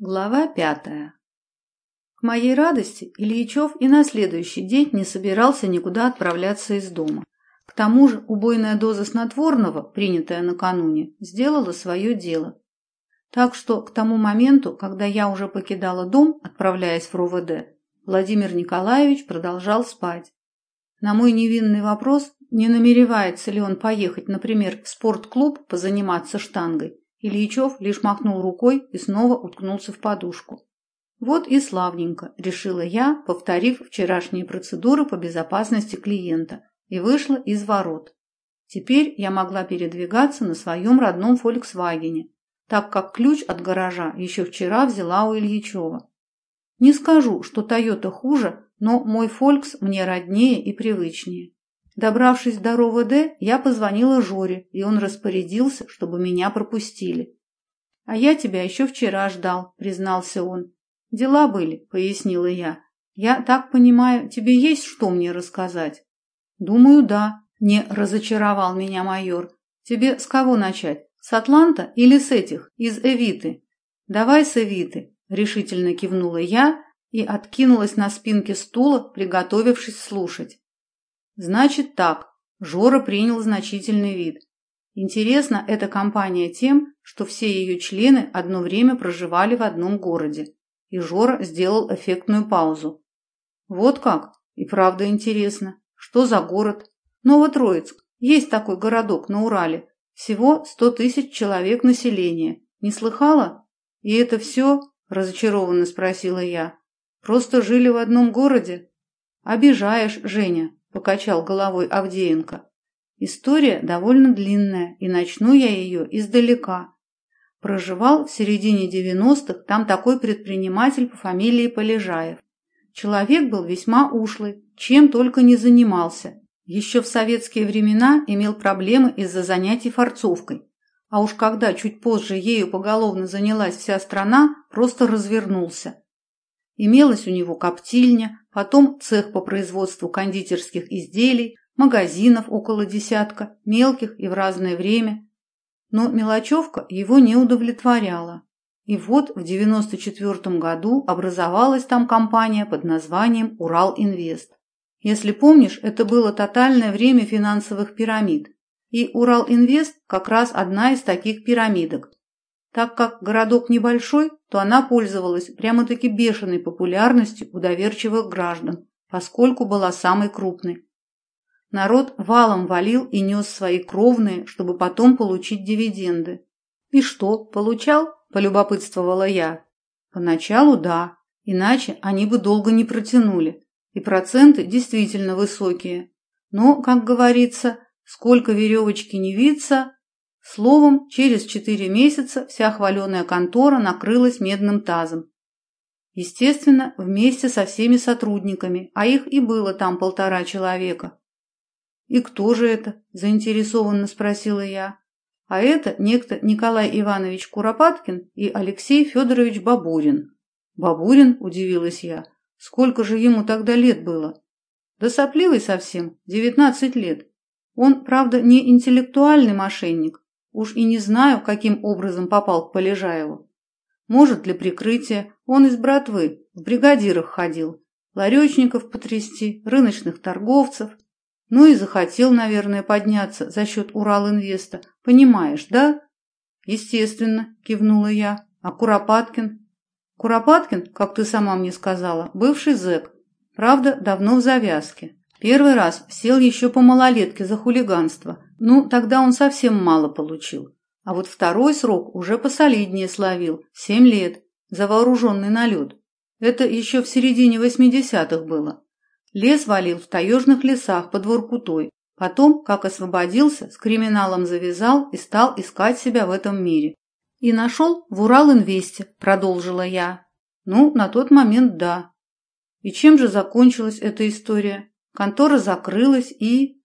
Глава пятая. К моей радости Ильичев и на следующий день не собирался никуда отправляться из дома. К тому же убойная доза снотворного, принятая накануне, сделала свое дело. Так что к тому моменту, когда я уже покидала дом, отправляясь в РОВД, Владимир Николаевич продолжал спать. На мой невинный вопрос, не намеревается ли он поехать, например, в спортклуб позаниматься штангой, Ильичев лишь махнул рукой и снова уткнулся в подушку. Вот и славненько, решила я, повторив вчерашние процедуры по безопасности клиента, и вышла из ворот. Теперь я могла передвигаться на своем родном «Фольксвагене», так как ключ от гаража еще вчера взяла у Ильичева. Не скажу, что «Тойота» хуже, но мой «Фолькс» мне роднее и привычнее. Добравшись до РОВД, я позвонила Жоре, и он распорядился, чтобы меня пропустили. «А я тебя еще вчера ждал», — признался он. «Дела были», — пояснила я. «Я так понимаю, тебе есть что мне рассказать?» «Думаю, да», — не разочаровал меня майор. «Тебе с кого начать? С Атланта или с этих, из Эвиты?» «Давай с Эвиты», — решительно кивнула я и откинулась на спинке стула, приготовившись слушать. Значит так, Жора принял значительный вид. Интересно эта компания тем, что все ее члены одно время проживали в одном городе. И Жора сделал эффектную паузу. Вот как? И правда интересно. Что за город? Новотроицк. Есть такой городок на Урале. Всего сто тысяч человек населения. Не слыхала? И это все? Разочарованно спросила я. Просто жили в одном городе? Обижаешь, Женя покачал головой Авдеенко. История довольно длинная, и начну я ее издалека. Проживал в середине 90-х там такой предприниматель по фамилии Полежаев. Человек был весьма ушлый, чем только не занимался. Еще в советские времена имел проблемы из-за занятий форцовкой. А уж когда чуть позже ею поголовно занялась вся страна, просто развернулся. Имелась у него коптильня, потом цех по производству кондитерских изделий, магазинов около десятка, мелких и в разное время. Но мелочевка его не удовлетворяла. И вот в 94 году образовалась там компания под названием «Урал-Инвест». Если помнишь, это было тотальное время финансовых пирамид. И Урал-Инвест как раз одна из таких пирамидок. Так как городок небольшой, то она пользовалась прямо-таки бешеной популярностью у доверчивых граждан, поскольку была самой крупной. Народ валом валил и нес свои кровные, чтобы потом получить дивиденды. «И что, получал?» – полюбопытствовала я. «Поначалу да, иначе они бы долго не протянули, и проценты действительно высокие. Но, как говорится, сколько веревочки не виться, Словом, через четыре месяца вся хваленая контора накрылась медным тазом. Естественно, вместе со всеми сотрудниками, а их и было там полтора человека. «И кто же это?» – заинтересованно спросила я. «А это некто Николай Иванович Куропаткин и Алексей Федорович Бабурин». «Бабурин?» – удивилась я. «Сколько же ему тогда лет было?» «Да сопливый совсем, девятнадцать лет. Он, правда, не интеллектуальный мошенник, Уж и не знаю, каким образом попал к Полежаеву. Может, для прикрытия он из братвы, в бригадирах ходил, ларечников потрясти, рыночных торговцев. Ну и захотел, наверное, подняться за счет Урал-Инвеста. Понимаешь, да? Естественно, кивнула я. А Куропаткин? Куропаткин, как ты сама мне сказала, бывший зэк. Правда, давно в завязке. Первый раз сел еще по малолетке за хулиганство – ну, тогда он совсем мало получил. А вот второй срок уже посолиднее словил – семь лет, за вооруженный налет. Это еще в середине восьмидесятых было. Лес валил в таежных лесах под Воркутой. Потом, как освободился, с криминалом завязал и стал искать себя в этом мире. И нашел в Урал-Инвесте, продолжила я. Ну, на тот момент да. И чем же закончилась эта история? Контора закрылась и...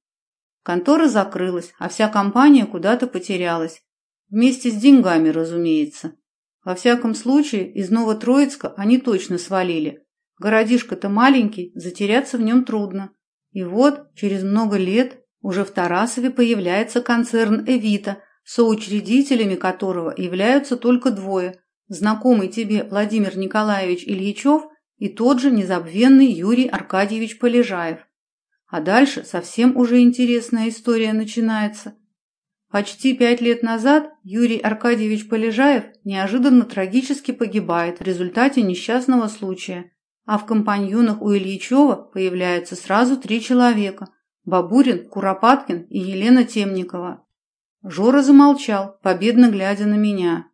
Контора закрылась, а вся компания куда-то потерялась. Вместе с деньгами, разумеется. Во всяком случае, из Новотроицка они точно свалили. Городишко-то маленький, затеряться в нем трудно. И вот, через много лет, уже в Тарасове появляется концерн «Эвита», соучредителями которого являются только двое – знакомый тебе Владимир Николаевич Ильичев и тот же незабвенный Юрий Аркадьевич Полежаев. А дальше совсем уже интересная история начинается. Почти пять лет назад Юрий Аркадьевич Полежаев неожиданно трагически погибает в результате несчастного случая, а в компаньонах у Ильичева появляются сразу три человека – Бабурин, Куропаткин и Елена Темникова. Жора замолчал, победно глядя на меня.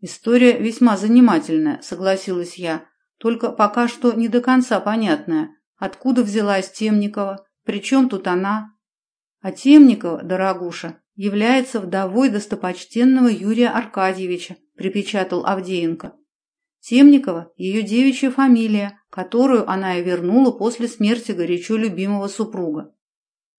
«История весьма занимательная», – согласилась я, – «только пока что не до конца понятная. Откуда взялась Темникова? Причем тут она?» «А Темникова, дорогуша, является вдовой достопочтенного Юрия Аркадьевича», – припечатал Авдеенко. Темникова – ее девичья фамилия, которую она и вернула после смерти горячо любимого супруга.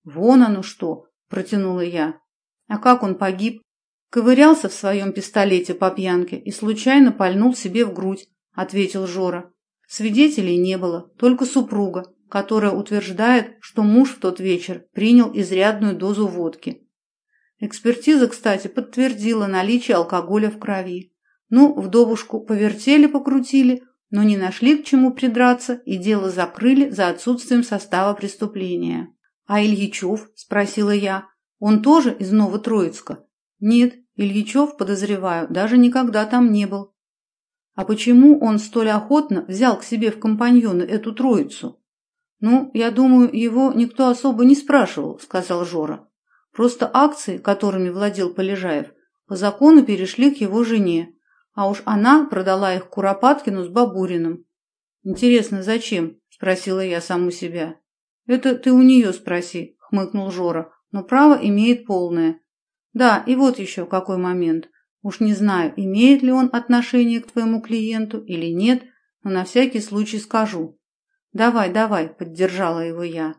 «Вон оно что!» – протянула я. «А как он погиб?» «Ковырялся в своем пистолете по пьянке и случайно пальнул себе в грудь», – ответил Жора. Свидетелей не было, только супруга, которая утверждает, что муж в тот вечер принял изрядную дозу водки. Экспертиза, кстати, подтвердила наличие алкоголя в крови. Ну, вдовушку повертели-покрутили, но не нашли к чему придраться и дело закрыли за отсутствием состава преступления. «А Ильичев?» – спросила я. «Он тоже из Новотроицка?» «Нет, Ильичев, подозреваю, даже никогда там не был». «А почему он столь охотно взял к себе в компаньоны эту троицу?» «Ну, я думаю, его никто особо не спрашивал», – сказал Жора. Просто акции, которыми владел Полежаев, по закону перешли к его жене, а уж она продала их Куропаткину с Бабуриным. «Интересно, зачем?» – спросила я саму себя. «Это ты у нее спроси», – хмыкнул Жора, «но право имеет полное». «Да, и вот еще какой момент. Уж не знаю, имеет ли он отношение к твоему клиенту или нет, но на всякий случай скажу». «Давай, давай», – поддержала его я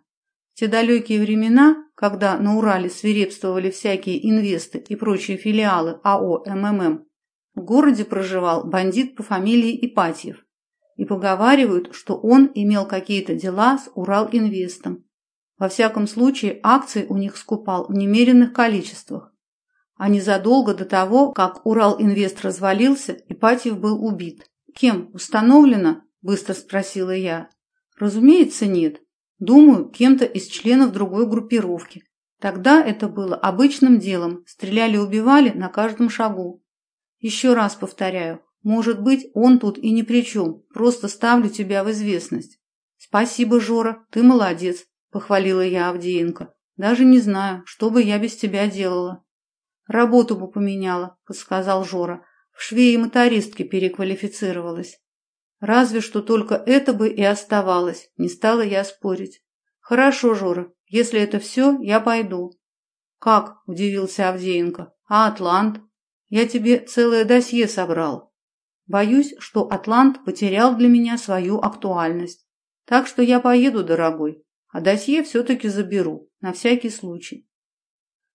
те далекие времена, когда на Урале свирепствовали всякие инвесты и прочие филиалы АО МММ, в городе проживал бандит по фамилии Ипатьев. И поговаривают, что он имел какие-то дела с Уралинвестом. Во всяком случае, акции у них скупал в немеренных количествах. А незадолго до того, как Уралинвест развалился, Ипатьев был убит. «Кем? Установлено?» – быстро спросила я. «Разумеется, нет. Думаю, кем-то из членов другой группировки. Тогда это было обычным делом, стреляли-убивали на каждом шагу. Еще раз повторяю, может быть, он тут и ни при чем, просто ставлю тебя в известность. Спасибо, Жора, ты молодец, похвалила я Авдеенко. Даже не знаю, что бы я без тебя делала. Работу бы поменяла, подсказал Жора. В швее мотористки переквалифицировалась. Разве что только это бы и оставалось, не стала я спорить. Хорошо, Жора, если это все, я пойду. Как? Удивился Авдеенко. А Атлант? Я тебе целое досье собрал. Боюсь, что Атлант потерял для меня свою актуальность. Так что я поеду, дорогой, а досье все-таки заберу, на всякий случай.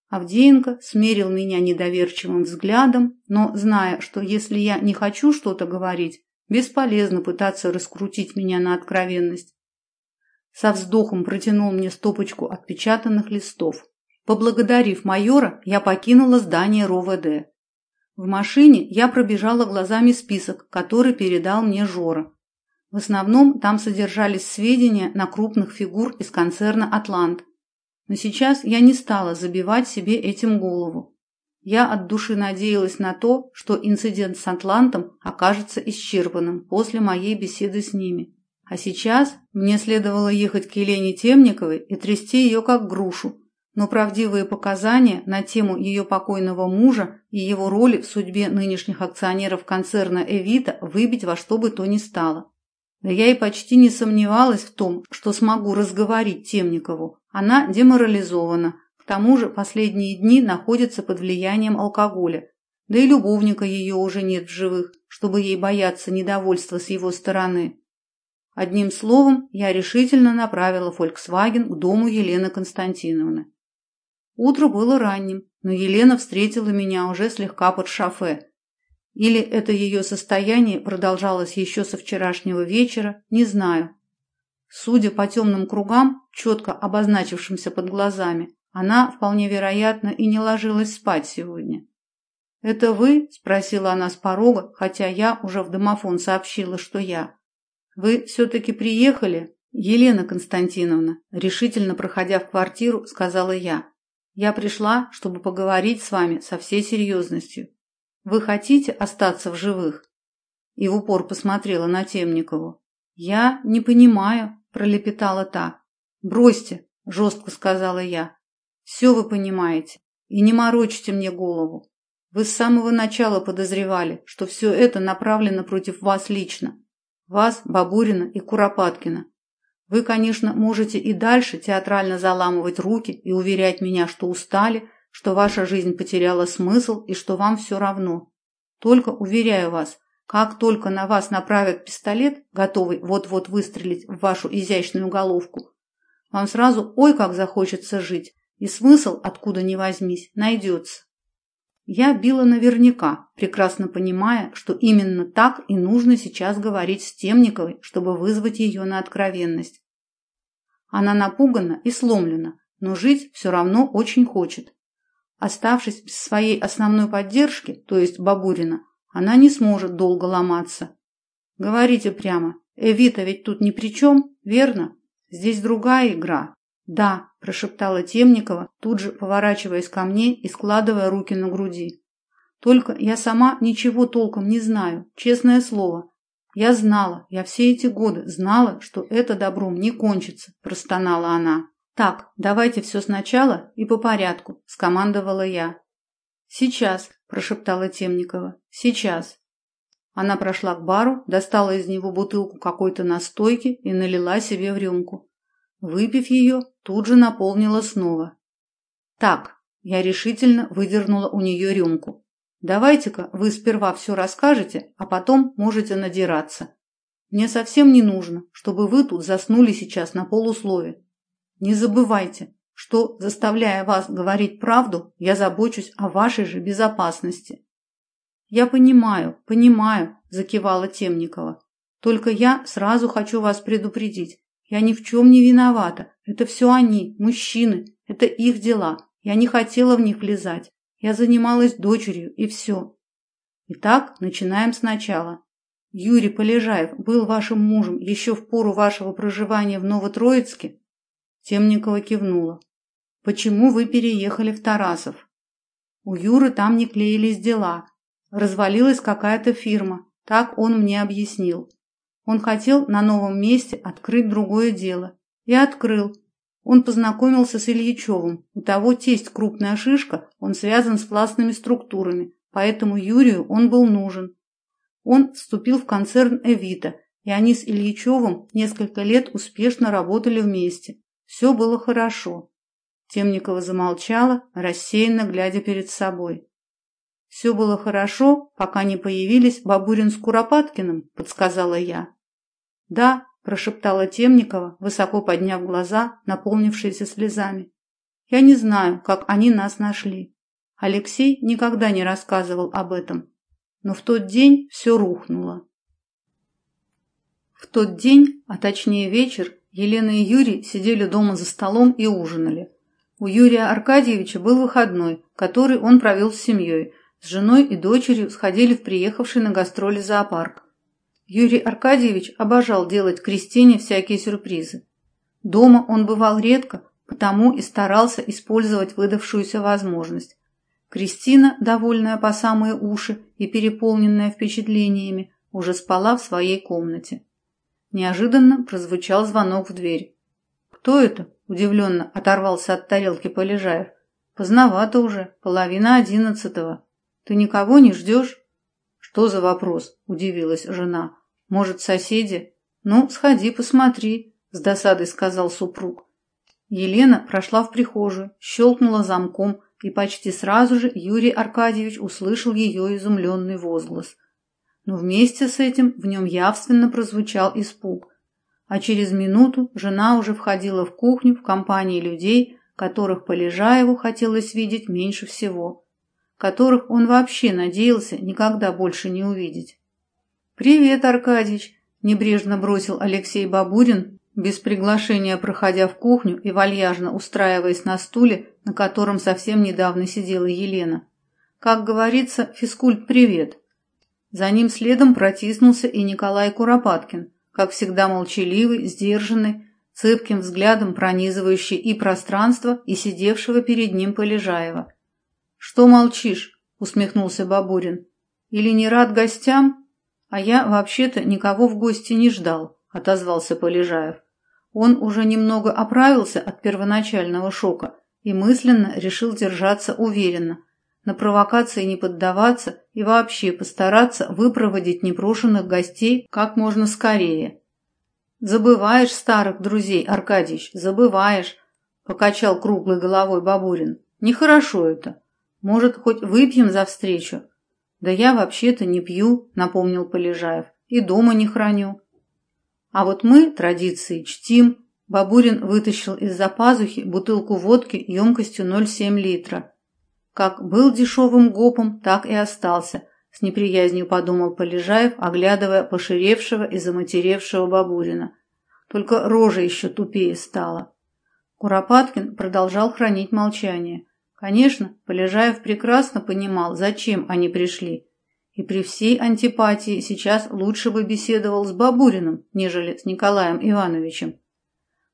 Авдеенко смерил меня недоверчивым взглядом, но, зная, что если я не хочу что-то говорить, Бесполезно пытаться раскрутить меня на откровенность. Со вздохом протянул мне стопочку отпечатанных листов. Поблагодарив майора, я покинула здание РОВД. В машине я пробежала глазами список, который передал мне Жора. В основном там содержались сведения на крупных фигур из концерна «Атлант». Но сейчас я не стала забивать себе этим голову. Я от души надеялась на то, что инцидент с Атлантом окажется исчерпанным после моей беседы с ними. А сейчас мне следовало ехать к Елене Темниковой и трясти ее как грушу, но правдивые показания на тему ее покойного мужа и его роли в судьбе нынешних акционеров концерна «Эвита» выбить во что бы то ни стало. Да я и почти не сомневалась в том, что смогу разговорить Темникову. Она деморализована, к тому же последние дни находится под влиянием алкоголя, да и любовника ее уже нет в живых, чтобы ей бояться недовольства с его стороны. Одним словом, я решительно направила «Фольксваген» к дому Елены Константиновны. Утро было ранним, но Елена встретила меня уже слегка под шофе. Или это ее состояние продолжалось еще со вчерашнего вечера, не знаю. Судя по темным кругам, четко обозначившимся под глазами, она, вполне вероятно, и не ложилась спать сегодня. «Это вы?» – спросила она с порога, хотя я уже в домофон сообщила, что я. «Вы все-таки приехали?» «Елена Константиновна», – решительно проходя в квартиру, сказала я. «Я пришла, чтобы поговорить с вами со всей серьезностью. Вы хотите остаться в живых?» И в упор посмотрела на Темникову. «Я не понимаю», – пролепетала та. «Бросьте», – жестко сказала я. «Все вы понимаете, и не морочите мне голову. Вы с самого начала подозревали, что все это направлено против вас лично. Вас, Бабурина и Куропаткина. Вы, конечно, можете и дальше театрально заламывать руки и уверять меня, что устали, что ваша жизнь потеряла смысл и что вам все равно. Только, уверяю вас, как только на вас направят пистолет, готовый вот-вот выстрелить в вашу изящную головку, вам сразу ой как захочется жить, и смысл, откуда ни возьмись, найдется. Я била наверняка, прекрасно понимая, что именно так и нужно сейчас говорить с Темниковой, чтобы вызвать ее на откровенность. Она напугана и сломлена, но жить все равно очень хочет. Оставшись без своей основной поддержки, то есть Бабурина, она не сможет долго ломаться. Говорите прямо, Эвита ведь тут ни при чем, верно? Здесь другая игра, «Да», – прошептала Темникова, тут же поворачиваясь ко мне и складывая руки на груди. «Только я сама ничего толком не знаю, честное слово. Я знала, я все эти годы знала, что это добром не кончится», – простонала она. «Так, давайте все сначала и по порядку», – скомандовала я. «Сейчас», – прошептала Темникова, – «сейчас». Она прошла к бару, достала из него бутылку какой-то настойки и налила себе в рюмку. Выпив ее, тут же наполнила снова. «Так», – я решительно выдернула у нее рюмку. «Давайте-ка вы сперва все расскажете, а потом можете надираться. Мне совсем не нужно, чтобы вы тут заснули сейчас на полуслове. Не забывайте, что, заставляя вас говорить правду, я забочусь о вашей же безопасности». «Я понимаю, понимаю», – закивала Темникова. «Только я сразу хочу вас предупредить. Я ни в чем не виновата. Это все они, мужчины. Это их дела. Я не хотела в них влезать. Я занималась дочерью, и все. Итак, начинаем сначала. Юрий Полежаев был вашим мужем еще в пору вашего проживания в Новотроицке? Темникова кивнула. Почему вы переехали в Тарасов? У Юры там не клеились дела. Развалилась какая-то фирма. Так он мне объяснил. Он хотел на новом месте открыть другое дело. И открыл. Он познакомился с Ильичевым. У того тесть крупная шишка, он связан с пластными структурами, поэтому Юрию он был нужен. Он вступил в концерн «Эвита», и они с Ильичевым несколько лет успешно работали вместе. Все было хорошо. Темникова замолчала, рассеянно глядя перед собой. «Все было хорошо, пока не появились Бабурин с Куропаткиным», – подсказала я. «Да», – прошептала Темникова, высоко подняв глаза, наполнившиеся слезами. «Я не знаю, как они нас нашли. Алексей никогда не рассказывал об этом. Но в тот день все рухнуло». В тот день, а точнее вечер, Елена и Юрий сидели дома за столом и ужинали. У Юрия Аркадьевича был выходной, который он провел с семьей. С женой и дочерью сходили в приехавший на гастроли зоопарк. Юрий Аркадьевич обожал делать Кристине всякие сюрпризы. Дома он бывал редко, потому и старался использовать выдавшуюся возможность. Кристина, довольная по самые уши и переполненная впечатлениями, уже спала в своей комнате. Неожиданно прозвучал звонок в дверь. «Кто это?» – удивленно оторвался от тарелки Полежаев. «Поздновато уже, половина одиннадцатого. Ты никого не ждешь?» «Что за вопрос?» – удивилась жена. «Может, соседи?» «Ну, сходи, посмотри», – с досадой сказал супруг. Елена прошла в прихожую, щелкнула замком, и почти сразу же Юрий Аркадьевич услышал ее изумленный возглас. Но вместе с этим в нем явственно прозвучал испуг. А через минуту жена уже входила в кухню в компании людей, которых Полежаеву хотелось видеть меньше всего которых он вообще надеялся никогда больше не увидеть. «Привет, Аркадьич!» – небрежно бросил Алексей Бабурин, без приглашения проходя в кухню и вальяжно устраиваясь на стуле, на котором совсем недавно сидела Елена. Как говорится, физкульт-привет. За ним следом протиснулся и Николай Куропаткин, как всегда молчаливый, сдержанный, цепким взглядом пронизывающий и пространство, и сидевшего перед ним Полежаева. «Что молчишь?» – усмехнулся Бабурин. «Или не рад гостям? А я вообще-то никого в гости не ждал», – отозвался Полежаев. Он уже немного оправился от первоначального шока и мысленно решил держаться уверенно, на провокации не поддаваться и вообще постараться выпроводить непрошенных гостей как можно скорее. «Забываешь старых друзей, Аркадьич, забываешь», – покачал круглой головой Бабурин. «Нехорошо это. Может, хоть выпьем за встречу?» «Да я вообще-то не пью», – напомнил Полежаев, – «и дома не храню». «А вот мы традиции чтим». Бабурин вытащил из-за пазухи бутылку водки емкостью 0,7 литра – как был дешевым гопом, так и остался, с неприязнью подумал Полежаев, оглядывая поширевшего и заматеревшего Бабурина. Только рожа еще тупее стала. Куропаткин продолжал хранить молчание. Конечно, Полежаев прекрасно понимал, зачем они пришли. И при всей антипатии сейчас лучше бы беседовал с Бабуриным, нежели с Николаем Ивановичем.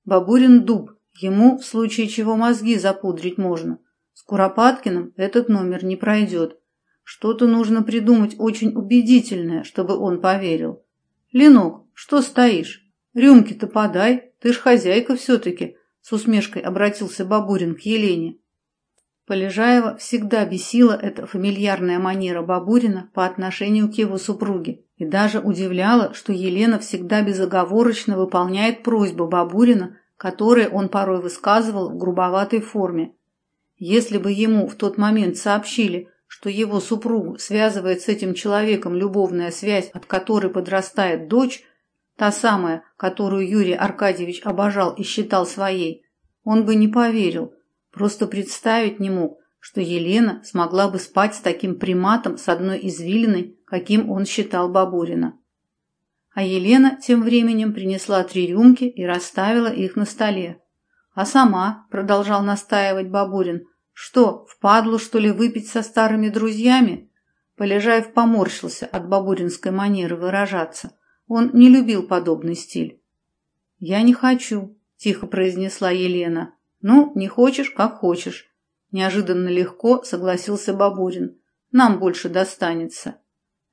Бабурин дуб, ему в случае чего мозги запудрить можно – с Куропаткиным этот номер не пройдет. Что-то нужно придумать очень убедительное, чтобы он поверил. «Ленок, что стоишь? Рюмки-то подай, ты ж хозяйка все-таки», с усмешкой обратился Бабурин к Елене. Полежаева всегда бесила эта фамильярная манера Бабурина по отношению к его супруге и даже удивляла, что Елена всегда безоговорочно выполняет просьбы Бабурина, которые он порой высказывал в грубоватой форме. Если бы ему в тот момент сообщили, что его супругу связывает с этим человеком любовная связь, от которой подрастает дочь, та самая, которую Юрий Аркадьевич обожал и считал своей, он бы не поверил, просто представить не мог, что Елена смогла бы спать с таким приматом с одной извилиной, каким он считал Бабурина. А Елена тем временем принесла три рюмки и расставила их на столе. А сама, продолжал настаивать Бабурин, что, впадлу, что ли, выпить со старыми друзьями? Полежаев поморщился от бабуринской манеры выражаться. Он не любил подобный стиль. «Я не хочу», – тихо произнесла Елена. «Ну, не хочешь, как хочешь». Неожиданно легко согласился Бабурин. «Нам больше достанется».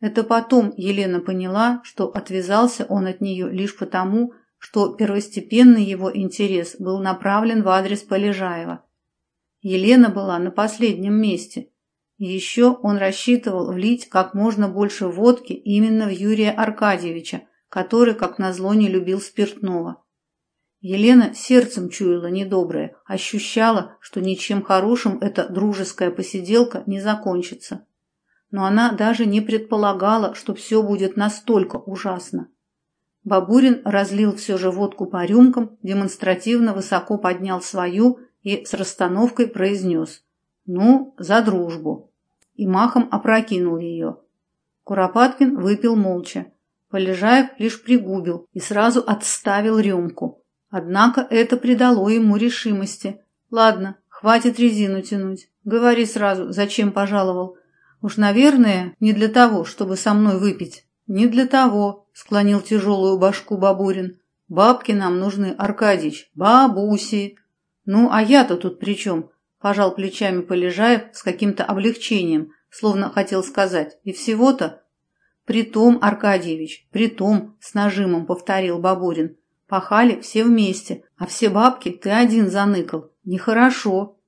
Это потом Елена поняла, что отвязался он от нее лишь потому, что первостепенный его интерес был направлен в адрес Полежаева – Елена была на последнем месте. Еще он рассчитывал влить как можно больше водки именно в Юрия Аркадьевича, который, как назло, не любил спиртного. Елена сердцем чуяла недоброе, ощущала, что ничем хорошим эта дружеская посиделка не закончится. Но она даже не предполагала, что все будет настолько ужасно. Бабурин разлил все же водку по рюмкам, демонстративно высоко поднял свою и с расстановкой произнес «Ну, за дружбу!» и махом опрокинул ее. Куропаткин выпил молча. Полежаев лишь пригубил и сразу отставил рюмку. Однако это придало ему решимости. «Ладно, хватит резину тянуть. Говори сразу, зачем пожаловал. Уж, наверное, не для того, чтобы со мной выпить». «Не для того», — склонил тяжелую башку Бабурин. «Бабки нам нужны, Аркадьич, бабуси. «Ну, а я-то тут при чем?» – пожал плечами Полежаев с каким-то облегчением, словно хотел сказать. «И всего-то?» «Притом, Аркадьевич, притом», – с нажимом повторил Бабурин. «Пахали все вместе, а все бабки ты один заныкал. Нехорошо».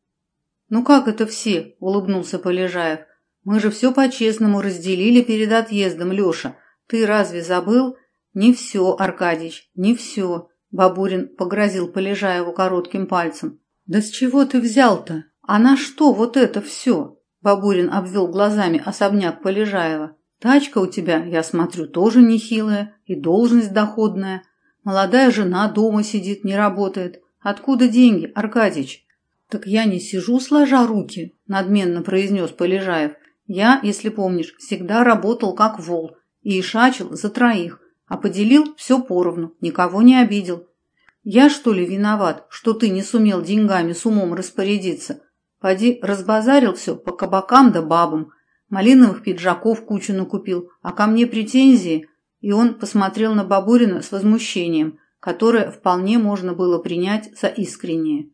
«Ну как это все?» – улыбнулся Полежаев. «Мы же все по-честному разделили перед отъездом, Леша. Ты разве забыл?» «Не все, Аркадьич, не все. Бабурин погрозил Полежаеву коротким пальцем. «Да с чего ты взял-то? А на что вот это все?» Бабурин обвел глазами особняк Полежаева. «Тачка у тебя, я смотрю, тоже нехилая и должность доходная. Молодая жена дома сидит, не работает. Откуда деньги, Аркадьич?» «Так я не сижу, сложа руки», – надменно произнес Полежаев. «Я, если помнишь, всегда работал как вол и шачил за троих а поделил все поровну, никого не обидел. Я, что ли, виноват, что ты не сумел деньгами с умом распорядиться? Поди разбазарил все по кабакам да бабам, Малиновых пиджаков кучу накупил, а ко мне претензии. И он посмотрел на Бабурина с возмущением, которое вполне можно было принять за искреннее.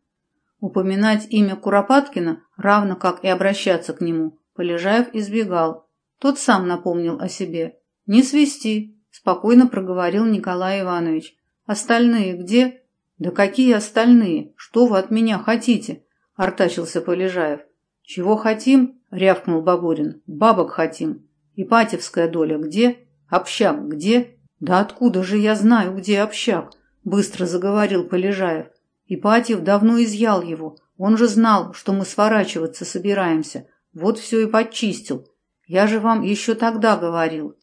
Упоминать имя Куропаткина, равно как и обращаться к нему, Полежаев избегал. Тот сам напомнил о себе. «Не свисти», – спокойно проговорил Николай Иванович. «Остальные где?» «Да какие остальные? Что вы от меня хотите?» – артачился Полежаев. «Чего хотим?» – рявкнул Бабурин. «Бабок хотим. Ипатьевская доля где? Общак где?» «Да откуда же я знаю, где общак?» – быстро заговорил Полежаев. Ипатьев давно изъял его. Он же знал, что мы сворачиваться собираемся. Вот все и подчистил. Я же вам еще тогда говорил.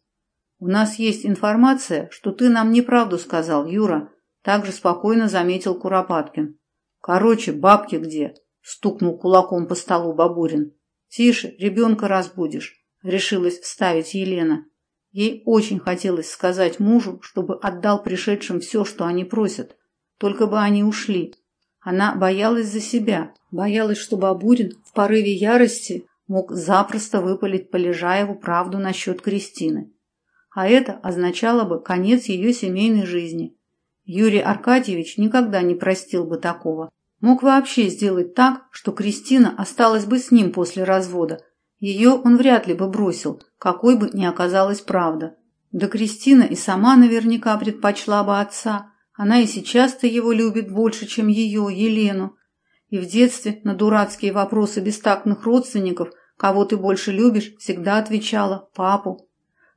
У нас есть информация, что ты нам неправду сказал, Юра. Также спокойно заметил Куропаткин. Короче, бабки где? Стукнул кулаком по столу Бабурин. Тише, ребенка разбудишь. Решилась вставить Елена. Ей очень хотелось сказать мужу, чтобы отдал пришедшим все, что они просят. Только бы они ушли. Она боялась за себя, боялась, что Бабурин в порыве ярости мог запросто выпалить Полежаеву правду насчет Кристины. А это означало бы конец ее семейной жизни. Юрий Аркадьевич никогда не простил бы такого. Мог вообще сделать так, что Кристина осталась бы с ним после развода. Ее он вряд ли бы бросил, какой бы ни оказалась правда. Да Кристина и сама наверняка предпочла бы отца, она и сейчас-то его любит больше, чем ее, Елену. И в детстве на дурацкие вопросы бестактных родственников, кого ты больше любишь, всегда отвечала «папу».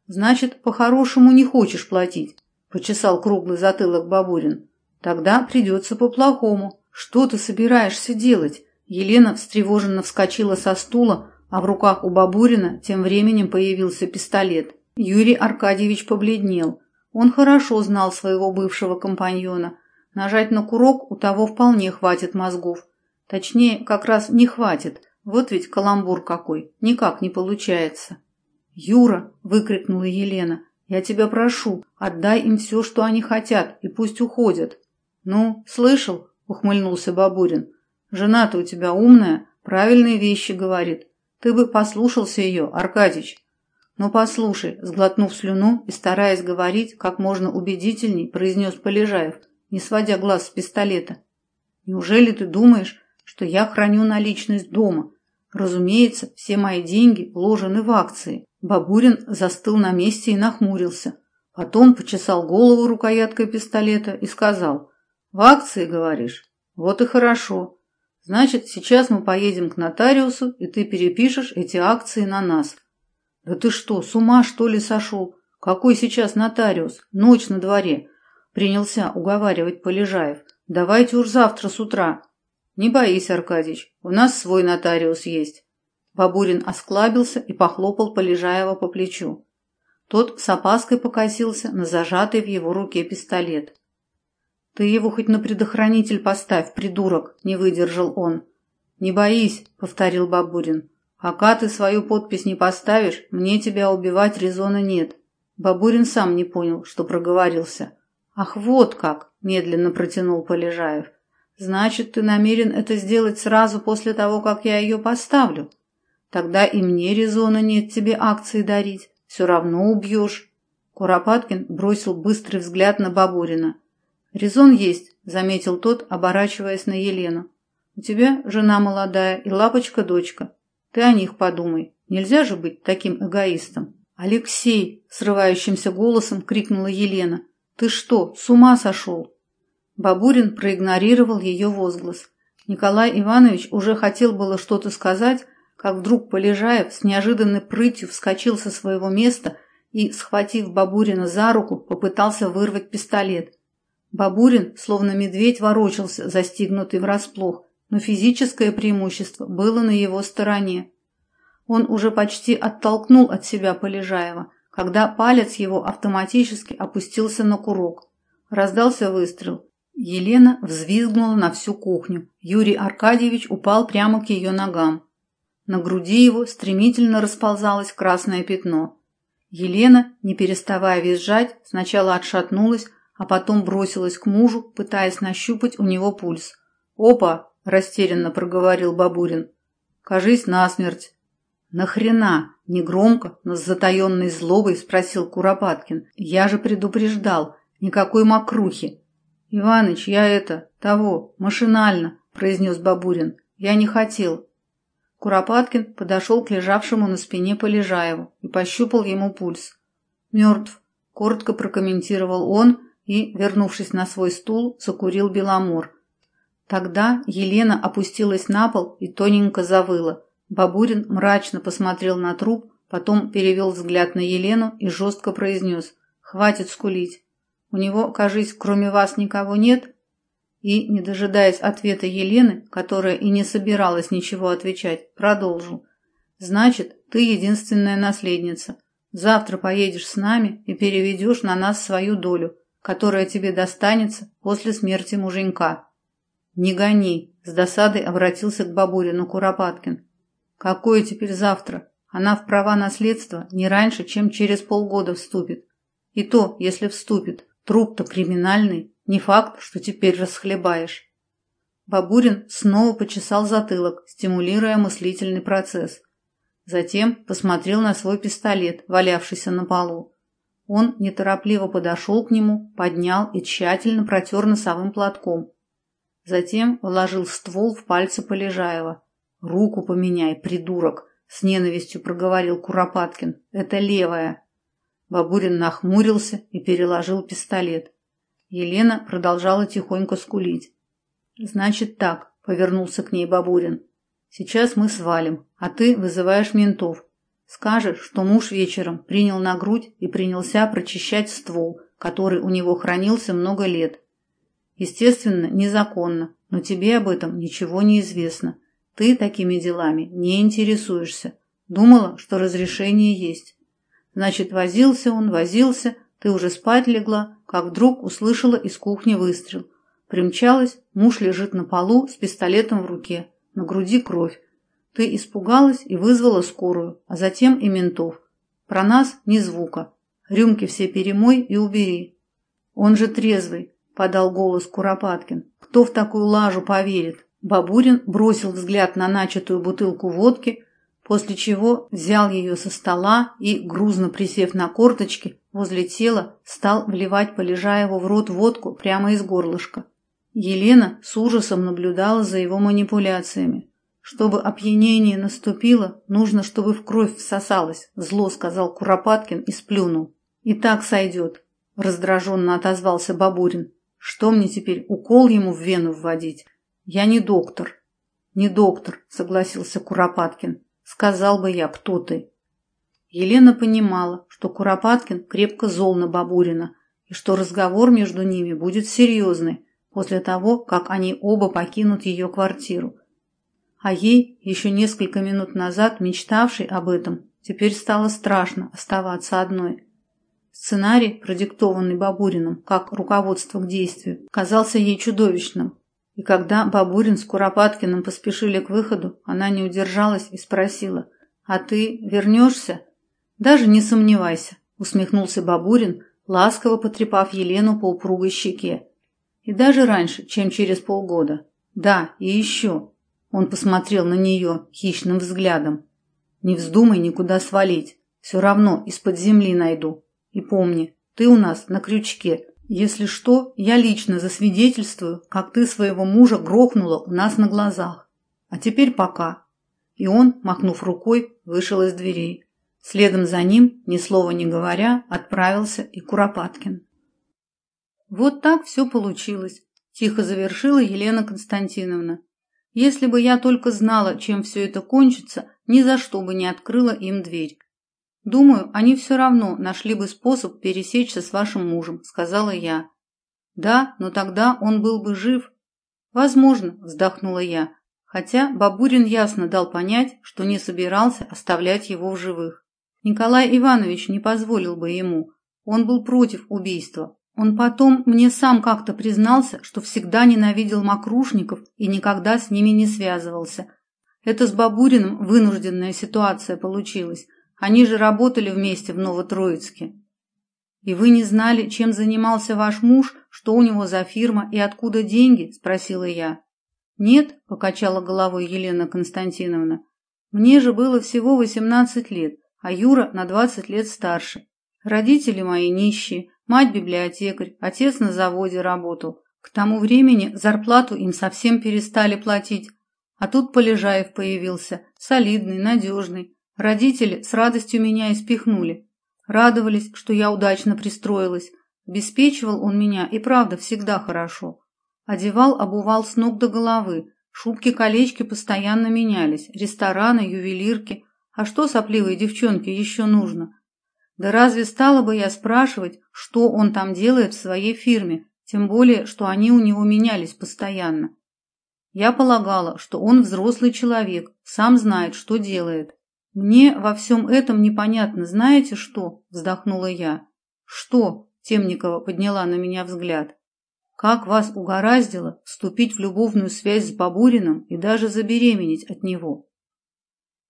«Значит, по-хорошему не хочешь платить», – почесал круглый затылок Бабурин. «Тогда придется по-плохому. Что ты собираешься делать?» Елена встревоженно вскочила со стула, а в руках у Бабурина тем временем появился пистолет. Юрий Аркадьевич побледнел – он хорошо знал своего бывшего компаньона. Нажать на курок у того вполне хватит мозгов. Точнее, как раз не хватит. Вот ведь каламбур какой. Никак не получается. «Юра!» – выкрикнула Елена. «Я тебя прошу, отдай им все, что они хотят, и пусть уходят». «Ну, слышал?» – ухмыльнулся Бабурин. «Жена-то у тебя умная, правильные вещи говорит. Ты бы послушался ее, Аркадич. «Ну послушай», – сглотнув слюну и стараясь говорить как можно убедительней, произнес Полежаев, не сводя глаз с пистолета. «Неужели ты думаешь, что я храню наличность дома? Разумеется, все мои деньги вложены в акции». Бабурин застыл на месте и нахмурился. Потом почесал голову рукояткой пистолета и сказал, «В акции, говоришь? Вот и хорошо. Значит, сейчас мы поедем к нотариусу, и ты перепишешь эти акции на нас». «Да ты что, с ума, что ли, сошел? Какой сейчас нотариус? Ночь на дворе!» Принялся уговаривать Полежаев. «Давайте уж завтра с утра». «Не боись, Аркадьич, у нас свой нотариус есть». Бабурин осклабился и похлопал Полежаева по плечу. Тот с опаской покосился на зажатый в его руке пистолет. «Ты его хоть на предохранитель поставь, придурок!» – не выдержал он. «Не боись», – повторил Бабурин. Пока ты свою подпись не поставишь, мне тебя убивать резона нет. Бабурин сам не понял, что проговорился. Ах, вот как, медленно протянул Полежаев. Значит, ты намерен это сделать сразу после того, как я ее поставлю? Тогда и мне резона нет тебе акции дарить. Все равно убьешь. Куропаткин бросил быстрый взгляд на Бабурина. «Резон есть», — заметил тот, оборачиваясь на Елену. «У тебя жена молодая и лапочка-дочка. Ты о них подумай. Нельзя же быть таким эгоистом. Алексей, срывающимся голосом крикнула Елена. Ты что, с ума сошел?» Бабурин проигнорировал ее возглас. Николай Иванович уже хотел было что-то сказать, как вдруг Полежаев с неожиданной прытью вскочил со своего места и, схватив Бабурина за руку, попытался вырвать пистолет. Бабурин, словно медведь, ворочался, застигнутый врасплох но физическое преимущество было на его стороне. Он уже почти оттолкнул от себя Полежаева, когда палец его автоматически опустился на курок. Раздался выстрел. Елена взвизгнула на всю кухню. Юрий Аркадьевич упал прямо к ее ногам. На груди его стремительно расползалось красное пятно. Елена, не переставая визжать, сначала отшатнулась, а потом бросилась к мужу, пытаясь нащупать у него пульс. «Опа!» растерянно проговорил Бабурин. Кажись насмерть. «Нахрена?» – негромко, но с затаенной злобой спросил Куропаткин. «Я же предупреждал. Никакой мокрухи». «Иваныч, я это, того, машинально», – произнес Бабурин. «Я не хотел». Куропаткин подошел к лежавшему на спине Полежаеву и пощупал ему пульс. «Мертв», – коротко прокомментировал он и, вернувшись на свой стул, закурил Беломор. Тогда Елена опустилась на пол и тоненько завыла. Бабурин мрачно посмотрел на труп, потом перевел взгляд на Елену и жестко произнес «Хватит скулить. У него, кажись, кроме вас никого нет?» И, не дожидаясь ответа Елены, которая и не собиралась ничего отвечать, продолжил. «Значит, ты единственная наследница. Завтра поедешь с нами и переведешь на нас свою долю, которая тебе достанется после смерти муженька». «Не гони!» – с досадой обратился к Бабурину Куропаткин. Какое теперь завтра? Она в права наследства не раньше, чем через полгода вступит. И то, если вступит, труп-то криминальный, не факт, что теперь расхлебаешь. Бабурин снова почесал затылок, стимулируя мыслительный процесс. Затем посмотрел на свой пистолет, валявшийся на полу. Он неторопливо подошел к нему, поднял и тщательно протер носовым платком. Затем вложил ствол в пальцы Полежаева. «Руку поменяй, придурок!» — с ненавистью проговорил Куропаткин. «Это левая!» Бабурин нахмурился и переложил пистолет. Елена продолжала тихонько скулить. «Значит так», — повернулся к ней Бабурин. «Сейчас мы свалим, а ты вызываешь ментов. Скажешь, что муж вечером принял на грудь и принялся прочищать ствол, который у него хранился много лет. Естественно, незаконно, но тебе об этом ничего не известно. Ты такими делами не интересуешься. Думала, что разрешение есть. Значит, возился он, возился, ты уже спать легла, как вдруг услышала из кухни выстрел. Примчалась, муж лежит на полу с пистолетом в руке, на груди кровь. Ты испугалась и вызвала скорую, а затем и ментов. Про нас ни звука. Рюмки все перемой и убери. Он же трезвый, подал голос Куропаткин. Кто в такую лажу поверит? Бабурин бросил взгляд на начатую бутылку водки, после чего взял ее со стола и, грузно присев на корточки возле тела, стал вливать Полежаеву в рот водку прямо из горлышка. Елена с ужасом наблюдала за его манипуляциями. Чтобы опьянение наступило, нужно, чтобы в кровь всосалось, зло сказал Куропаткин и сплюнул. И так сойдет, раздраженно отозвался Бабурин. Что мне теперь укол ему в вену вводить? Я не доктор. Не доктор, согласился Куропаткин. Сказал бы я, кто ты. Елена понимала, что Куропаткин крепко зол на Бабурина и что разговор между ними будет серьезный после того, как они оба покинут ее квартиру. А ей, еще несколько минут назад мечтавшей об этом, теперь стало страшно оставаться одной. Сценарий, продиктованный Бабуриным как руководство к действию, казался ей чудовищным. И когда Бабурин с Куропаткиным поспешили к выходу, она не удержалась и спросила, «А ты вернешься?» «Даже не сомневайся», — усмехнулся Бабурин, ласково потрепав Елену по упругой щеке. «И даже раньше, чем через полгода. Да, и еще». Он посмотрел на нее хищным взглядом. «Не вздумай никуда свалить. Все равно из-под земли найду. И помни, ты у нас на крючке, если что, я лично засвидетельствую, как ты своего мужа грохнула у нас на глазах. А теперь пока. И он, махнув рукой, вышел из дверей. Следом за ним, ни слова не говоря, отправился и Куропаткин. Вот так все получилось, тихо завершила Елена Константиновна. Если бы я только знала, чем все это кончится, ни за что бы не открыла им дверь. Думаю, они все равно нашли бы способ пересечься с вашим мужем, сказала я. Да, но тогда он был бы жив. Возможно, вздохнула я, хотя Бабурин ясно дал понять, что не собирался оставлять его в живых. Николай Иванович не позволил бы ему. Он был против убийства. Он потом мне сам как-то признался, что всегда ненавидел мокрушников и никогда с ними не связывался. Это с Бабуриным вынужденная ситуация получилась. Они же работали вместе в Новотроицке. И вы не знали, чем занимался ваш муж, что у него за фирма и откуда деньги, спросила я. Нет, покачала головой Елена Константиновна. Мне же было всего 18 лет, а Юра на 20 лет старше. Родители мои нищие, мать библиотекарь, отец на заводе работал. К тому времени зарплату им совсем перестали платить. А тут Полежаев появился, солидный, надежный. Родители с радостью меня испихнули. Радовались, что я удачно пристроилась. Обеспечивал он меня и правда всегда хорошо. Одевал, обувал с ног до головы. Шубки-колечки постоянно менялись. Рестораны, ювелирки. А что сопливой девчонке еще нужно? Да разве стала бы я спрашивать, что он там делает в своей фирме, тем более, что они у него менялись постоянно. Я полагала, что он взрослый человек, сам знает, что делает. Мне во всем этом непонятно, знаете что? вздохнула я. Что? Темникова подняла на меня взгляд. Как вас угораздило вступить в любовную связь с Бабуриным и даже забеременеть от него?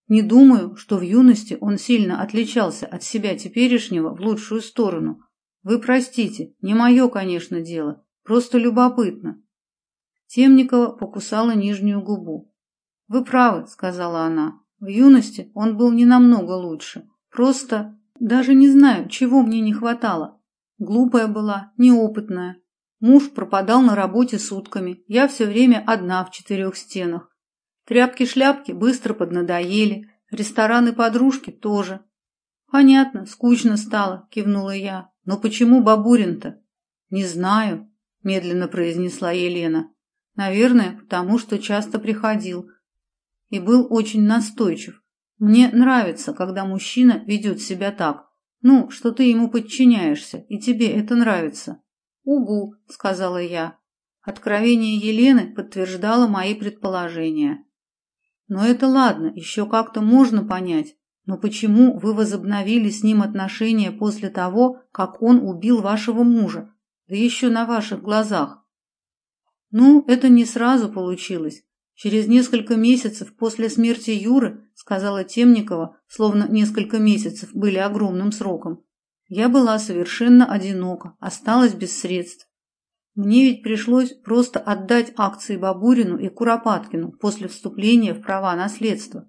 Не думаю, что в юности он сильно отличался от себя теперешнего в лучшую сторону. Вы простите, не мое, конечно, дело, просто любопытно. Темникова покусала нижнюю губу. Вы правы, сказала она. В юности он был не намного лучше. Просто даже не знаю, чего мне не хватало. Глупая была, неопытная. Муж пропадал на работе сутками. Я все время одна в четырех стенах. Тряпки-шляпки быстро поднадоели, рестораны подружки тоже. Понятно, скучно стало, кивнула я. Но почему Бабурин-то? Не знаю, медленно произнесла Елена. Наверное, потому что часто приходил и был очень настойчив. Мне нравится, когда мужчина ведет себя так. Ну, что ты ему подчиняешься, и тебе это нравится. Угу, сказала я. Откровение Елены подтверждало мои предположения. Но это ладно, еще как-то можно понять. Но почему вы возобновили с ним отношения после того, как он убил вашего мужа, да еще на ваших глазах? Ну, это не сразу получилось. Через несколько месяцев после смерти Юры, сказала Темникова, словно несколько месяцев были огромным сроком. Я была совершенно одинока, осталась без средств. Мне ведь пришлось просто отдать акции Бабурину и Куропаткину после вступления в права наследства.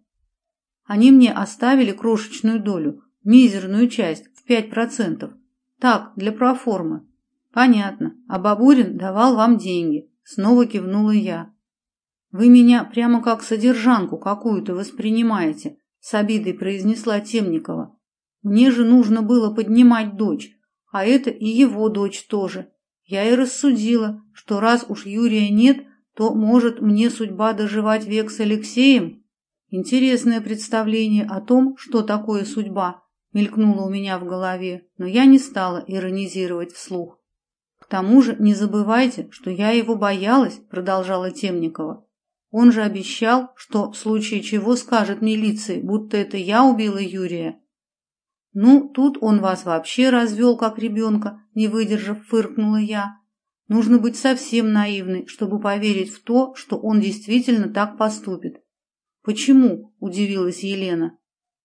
Они мне оставили крошечную долю, мизерную часть в пять процентов. Так, для проформы. Понятно. А Бабурин давал вам деньги. Снова кивнула я. Вы меня прямо как содержанку какую-то воспринимаете, с обидой произнесла Темникова. Мне же нужно было поднимать дочь, а это и его дочь тоже. Я и рассудила, что раз уж Юрия нет, то может мне судьба доживать век с Алексеем. Интересное представление о том, что такое судьба, мелькнуло у меня в голове, но я не стала иронизировать вслух. К тому же не забывайте, что я его боялась, продолжала Темникова. Он же обещал, что в случае чего скажет милиции, будто это я убила Юрия. Ну, тут он вас вообще развел как ребенка, не выдержав, фыркнула я. Нужно быть совсем наивной, чтобы поверить в то, что он действительно так поступит. Почему? удивилась Елена.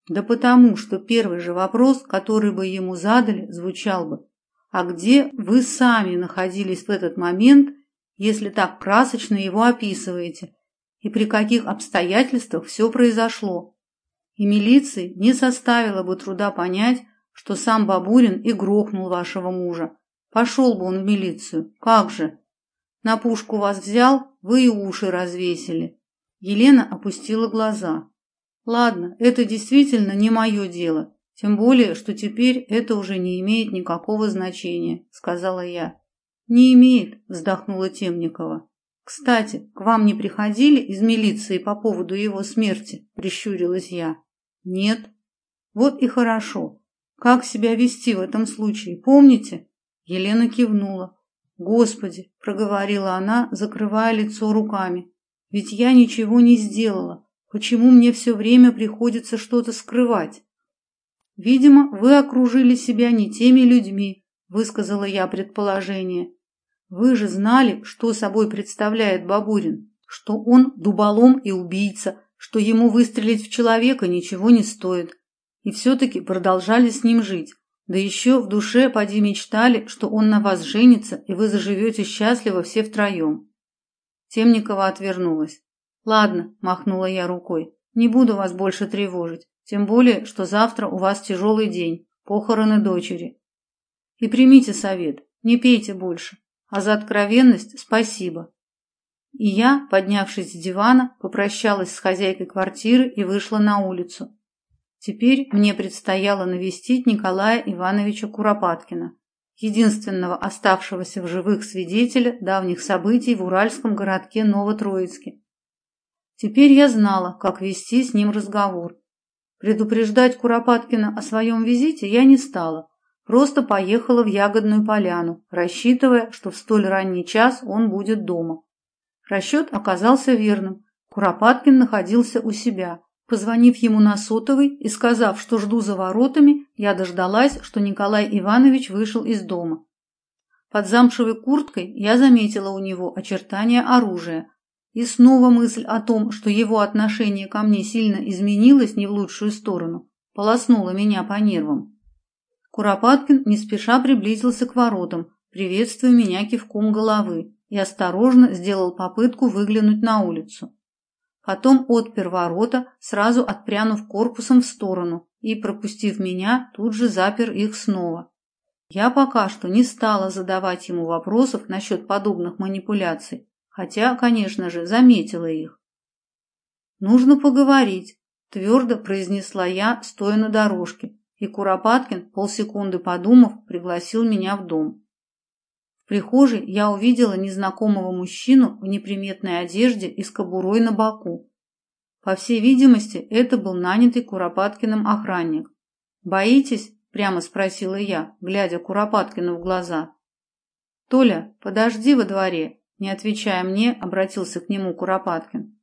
Да потому, что первый же вопрос, который бы ему задали, звучал бы: "А где вы сами находились в этот момент, если так красочно его описываете, и при каких обстоятельствах все произошло?" и милиции не составило бы труда понять, что сам Бабурин и грохнул вашего мужа. Пошел бы он в милицию. Как же? На пушку вас взял, вы и уши развесили. Елена опустила глаза. Ладно, это действительно не мое дело, тем более, что теперь это уже не имеет никакого значения, сказала я. Не имеет, вздохнула Темникова. Кстати, к вам не приходили из милиции по поводу его смерти, прищурилась я. Нет. Вот и хорошо. Как себя вести в этом случае, помните? Елена кивнула. Господи, проговорила она, закрывая лицо руками. Ведь я ничего не сделала. Почему мне все время приходится что-то скрывать? Видимо, вы окружили себя не теми людьми, высказала я предположение. Вы же знали, что собой представляет Бабурин, что он дуболом и убийца, что ему выстрелить в человека ничего не стоит. И все-таки продолжали с ним жить. Да еще в душе поди мечтали, что он на вас женится, и вы заживете счастливо все втроем. Темникова отвернулась. «Ладно», – махнула я рукой. Не буду вас больше тревожить, тем более, что завтра у вас тяжелый день, похороны дочери. И примите совет, не пейте больше, а за откровенность спасибо. И я, поднявшись с дивана, попрощалась с хозяйкой квартиры и вышла на улицу. Теперь мне предстояло навестить Николая Ивановича Куропаткина, единственного оставшегося в живых свидетеля давних событий в уральском городке Новотроицке. Теперь я знала, как вести с ним разговор. Предупреждать Куропаткина о своем визите я не стала, просто поехала в Ягодную поляну, рассчитывая, что в столь ранний час он будет дома. Расчет оказался верным. Куропаткин находился у себя. Позвонив ему на сотовый и сказав, что жду за воротами, я дождалась, что Николай Иванович вышел из дома. Под замшевой курткой я заметила у него очертания оружия. И снова мысль о том, что его отношение ко мне сильно изменилось не в лучшую сторону, полоснула меня по нервам. Куропаткин не спеша приблизился к воротам, приветствуя меня кивком головы и осторожно сделал попытку выглянуть на улицу. Потом отпер ворота, сразу отпрянув корпусом в сторону и, пропустив меня, тут же запер их снова. Я пока что не стала задавать ему вопросов насчет подобных манипуляций, хотя, конечно же, заметила их. «Нужно поговорить», – твердо произнесла я, стоя на дорожке, и Куропаткин, полсекунды подумав, пригласил меня в дом. Прихожей я увидела незнакомого мужчину в неприметной одежде и с кобурой на боку. По всей видимости, это был нанятый Куропаткиным охранник. «Боитесь?» – прямо спросила я, глядя Куропаткину в глаза. «Толя, подожди во дворе», – не отвечая мне, обратился к нему Куропаткин.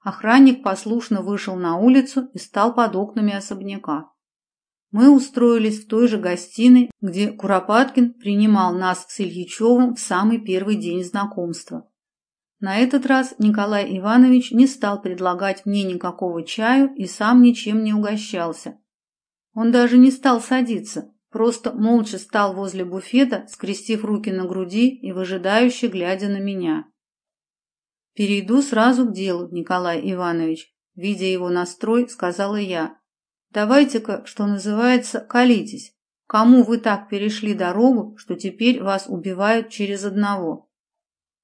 Охранник послушно вышел на улицу и стал под окнами особняка. Мы устроились в той же гостиной, где Куропаткин принимал нас с Ильичевым в самый первый день знакомства. На этот раз Николай Иванович не стал предлагать мне никакого чаю и сам ничем не угощался. Он даже не стал садиться, просто молча стал возле буфета, скрестив руки на груди и выжидающе глядя на меня. «Перейду сразу к делу, Николай Иванович», видя его настрой, сказала я, Давайте-ка, что называется, колитесь. Кому вы так перешли дорогу, что теперь вас убивают через одного?»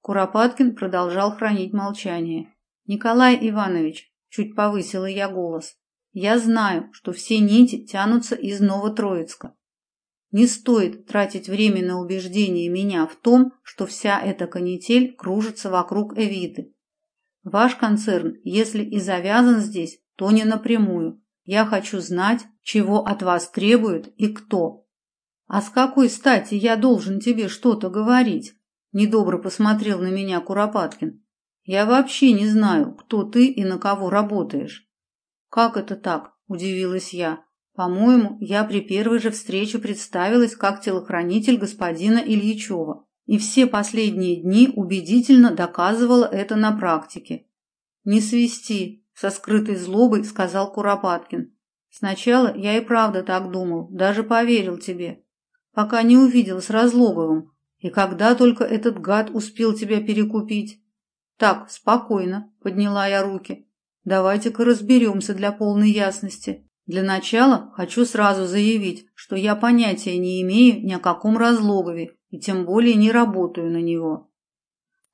Куропаткин продолжал хранить молчание. «Николай Иванович», — чуть повысила я голос, — «я знаю, что все нити тянутся из Новотроицка. Не стоит тратить время на убеждение меня в том, что вся эта канитель кружится вокруг Эвиты. Ваш концерн, если и завязан здесь, то не напрямую, я хочу знать, чего от вас требуют и кто. А с какой стати я должен тебе что-то говорить? Недобро посмотрел на меня Куропаткин. Я вообще не знаю, кто ты и на кого работаешь. Как это так? Удивилась я. По-моему, я при первой же встрече представилась как телохранитель господина Ильичева, и все последние дни убедительно доказывала это на практике. Не свисти, со скрытой злобой сказал Куропаткин. Сначала я и правда так думал, даже поверил тебе, пока не увидел с Разлоговым. И когда только этот гад успел тебя перекупить? Так, спокойно, подняла я руки. Давайте-ка разберемся для полной ясности. Для начала хочу сразу заявить, что я понятия не имею ни о каком Разлогове и тем более не работаю на него.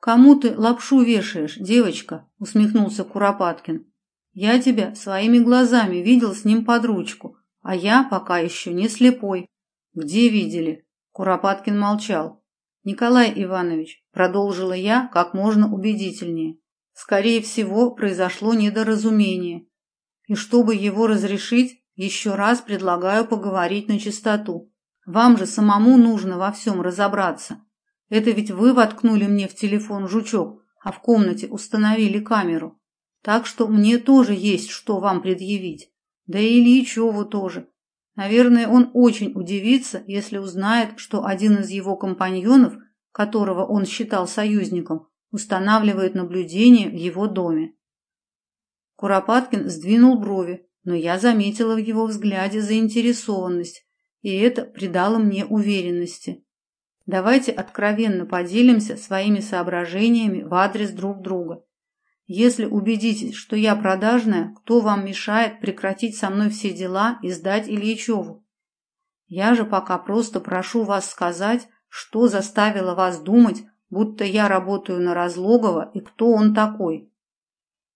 Кому ты лапшу вешаешь, девочка? усмехнулся Куропаткин. Я тебя своими глазами видел с ним под ручку, а я пока еще не слепой. Где видели? Куропаткин молчал. Николай Иванович, продолжила я как можно убедительнее. Скорее всего, произошло недоразумение. И чтобы его разрешить, еще раз предлагаю поговорить на чистоту. Вам же самому нужно во всем разобраться. Это ведь вы воткнули мне в телефон жучок, а в комнате установили камеру. Так что мне тоже есть что вам предъявить. Да и Ильичеву тоже. Наверное, он очень удивится, если узнает, что один из его компаньонов, которого он считал союзником, устанавливает наблюдение в его доме. Куропаткин сдвинул брови, но я заметила в его взгляде заинтересованность, и это придало мне уверенности. Давайте откровенно поделимся своими соображениями в адрес друг друга. Если убедитесь, что я продажная, кто вам мешает прекратить со мной все дела и сдать Ильичеву? Я же пока просто прошу вас сказать, что заставило вас думать, будто я работаю на Разлогова и кто он такой.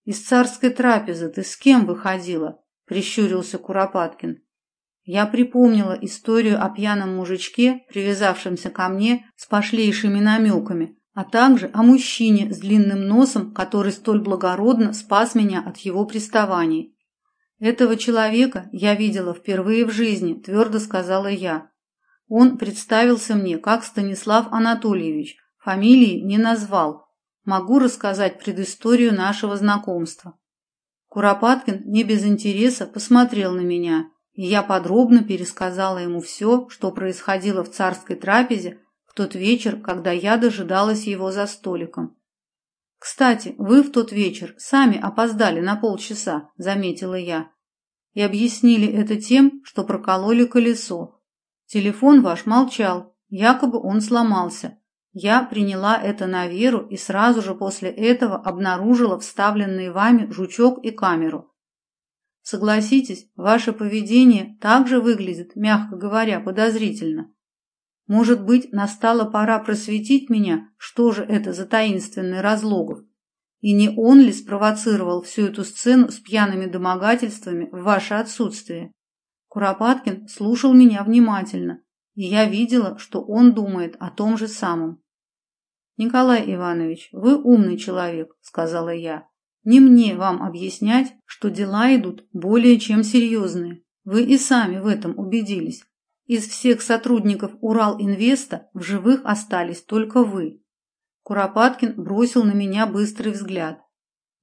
Из царской трапезы ты с кем выходила? Прищурился Куропаткин. Я припомнила историю о пьяном мужичке, привязавшемся ко мне с пошлейшими намеками, а также о мужчине с длинным носом, который столь благородно спас меня от его приставаний. Этого человека я видела впервые в жизни, твердо сказала я. Он представился мне как Станислав Анатольевич, фамилии не назвал. Могу рассказать предысторию нашего знакомства. Куропаткин не без интереса посмотрел на меня, и я подробно пересказала ему все, что происходило в царской трапезе тот вечер, когда я дожидалась его за столиком. Кстати, вы в тот вечер сами опоздали на полчаса, заметила я. И объяснили это тем, что прокололи колесо. Телефон ваш молчал, якобы он сломался. Я приняла это на веру и сразу же после этого обнаружила вставленные вами жучок и камеру. Согласитесь, ваше поведение также выглядит, мягко говоря, подозрительно. Может быть, настала пора просветить меня, что же это за таинственный разлогов? И не он ли спровоцировал всю эту сцену с пьяными домогательствами в ваше отсутствие? Куропаткин слушал меня внимательно, и я видела, что он думает о том же самом. Николай Иванович, вы умный человек, сказала я. Не мне вам объяснять, что дела идут более чем серьезные. Вы и сами в этом убедились. Из всех сотрудников Урал-Инвеста в живых остались только вы. Куропаткин бросил на меня быстрый взгляд.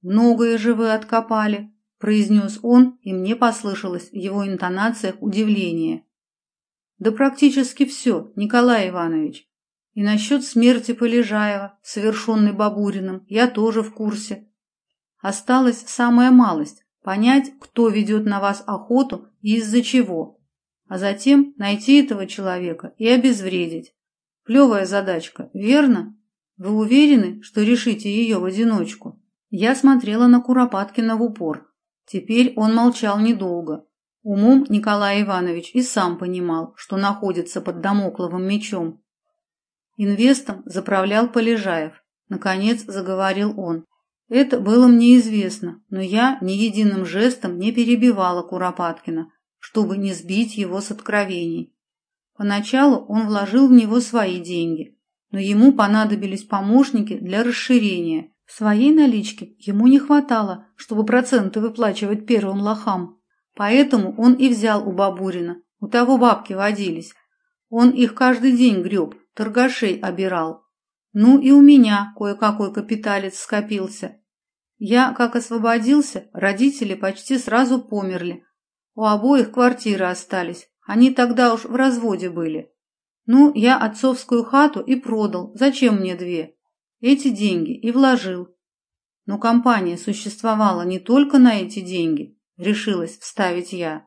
Многое же вы откопали, произнес он, и мне послышалось в его интонациях удивление. Да практически все, Николай Иванович. И насчет смерти Полежаева, совершенной Бабуриным, я тоже в курсе. Осталась самая малость понять, кто ведет на вас охоту и из-за чего а затем найти этого человека и обезвредить. Плевая задачка, верно? Вы уверены, что решите ее в одиночку? Я смотрела на Куропаткина в упор. Теперь он молчал недолго. Умом Николай Иванович и сам понимал, что находится под домокловым мечом. Инвестом заправлял Полежаев. Наконец заговорил он. Это было мне известно, но я ни единым жестом не перебивала Куропаткина, чтобы не сбить его с откровений. Поначалу он вложил в него свои деньги, но ему понадобились помощники для расширения. Своей налички ему не хватало, чтобы проценты выплачивать первым лохам. Поэтому он и взял у Бабурина. У того бабки водились. Он их каждый день греб, торгашей обирал. Ну и у меня кое-какой капиталец скопился. Я, как освободился, родители почти сразу померли, у обоих квартиры остались. Они тогда уж в разводе были. Ну, я отцовскую хату и продал. Зачем мне две? Эти деньги и вложил. Но компания существовала не только на эти деньги, решилась вставить я.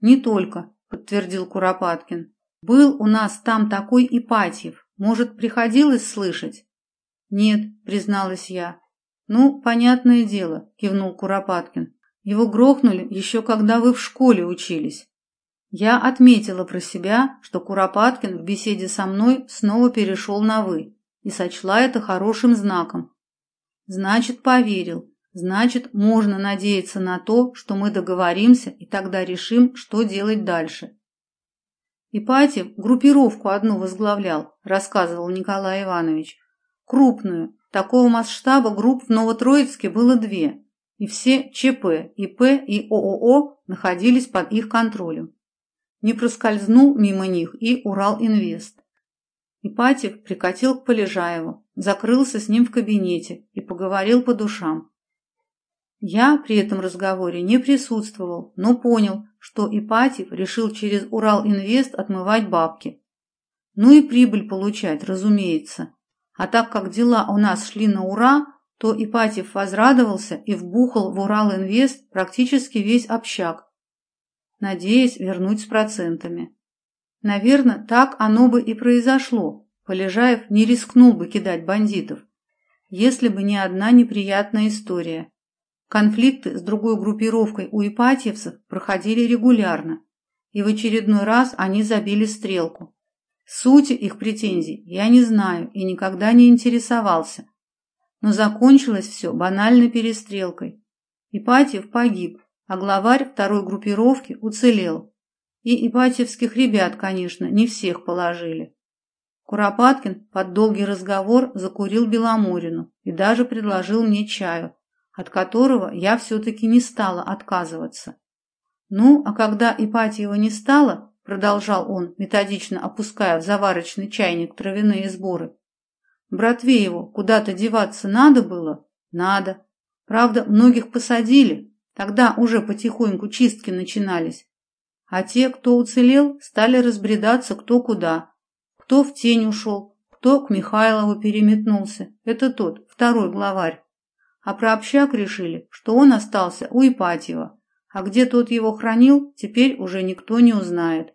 Не только, подтвердил Куропаткин. Был у нас там такой Ипатьев. Может, приходилось слышать? Нет, призналась я. Ну, понятное дело, кивнул Куропаткин. Его грохнули еще когда вы в школе учились. Я отметила про себя, что Куропаткин в беседе со мной снова перешел на вы и сочла это хорошим знаком. Значит, поверил. Значит, можно надеяться на то, что мы договоримся и тогда решим, что делать дальше. Ипатьев группировку одну возглавлял, рассказывал Николай Иванович. Крупную. Такого масштаба групп в Новотроицке было две и все ЧП, ИП и ООО находились под их контролем. Не проскользнул мимо них и Урал-Инвест. Ипатьев прикатил к Полежаеву, закрылся с ним в кабинете и поговорил по душам. Я при этом разговоре не присутствовал, но понял, что Ипатьев решил через Урал-Инвест отмывать бабки. Ну и прибыль получать, разумеется. А так как дела у нас шли на ура, то Ипатьев возрадовался и вбухал в Урал-Инвест практически весь общак, надеясь вернуть с процентами. Наверное, так оно бы и произошло. Полежаев не рискнул бы кидать бандитов. если бы не одна неприятная история. Конфликты с другой группировкой у ипатьевцев проходили регулярно, и в очередной раз они забили стрелку. Сути их претензий я не знаю и никогда не интересовался. Но закончилось все банальной перестрелкой. Ипатьев погиб, а главарь второй группировки уцелел. И ипатьевских ребят, конечно, не всех положили. Куропаткин под долгий разговор закурил Беломорину и даже предложил мне чаю, от которого я все-таки не стала отказываться. Ну, а когда Ипатьева не стало, продолжал он, методично опуская в заварочный чайник травяные сборы, братве его куда-то деваться надо было? Надо. Правда, многих посадили, тогда уже потихоньку чистки начинались. А те, кто уцелел, стали разбредаться кто куда. Кто в тень ушел, кто к Михайлову переметнулся. Это тот, второй главарь. А про общак решили, что он остался у Ипатьева, а где тот его хранил, теперь уже никто не узнает.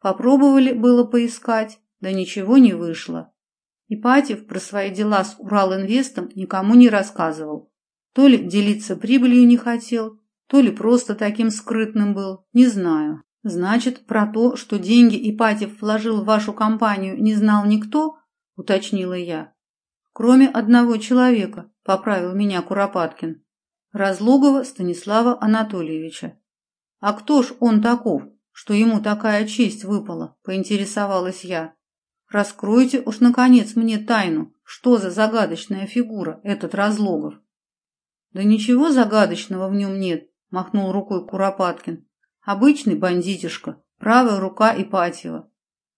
Попробовали было поискать, да ничего не вышло. Ипатьев про свои дела с Уралинвестом никому не рассказывал. То ли делиться прибылью не хотел, то ли просто таким скрытным был, не знаю. Значит, про то, что деньги Ипатьев вложил в вашу компанию, не знал никто, уточнила я. Кроме одного человека, поправил меня Куропаткин. Разлогова Станислава Анатольевича. А кто ж он таков, что ему такая честь выпала, поинтересовалась я. Раскройте уж наконец мне тайну, что за загадочная фигура этот Разлогов. Да ничего загадочного в нем нет, махнул рукой Куропаткин. Обычный бандитишка, правая рука Ипатьева.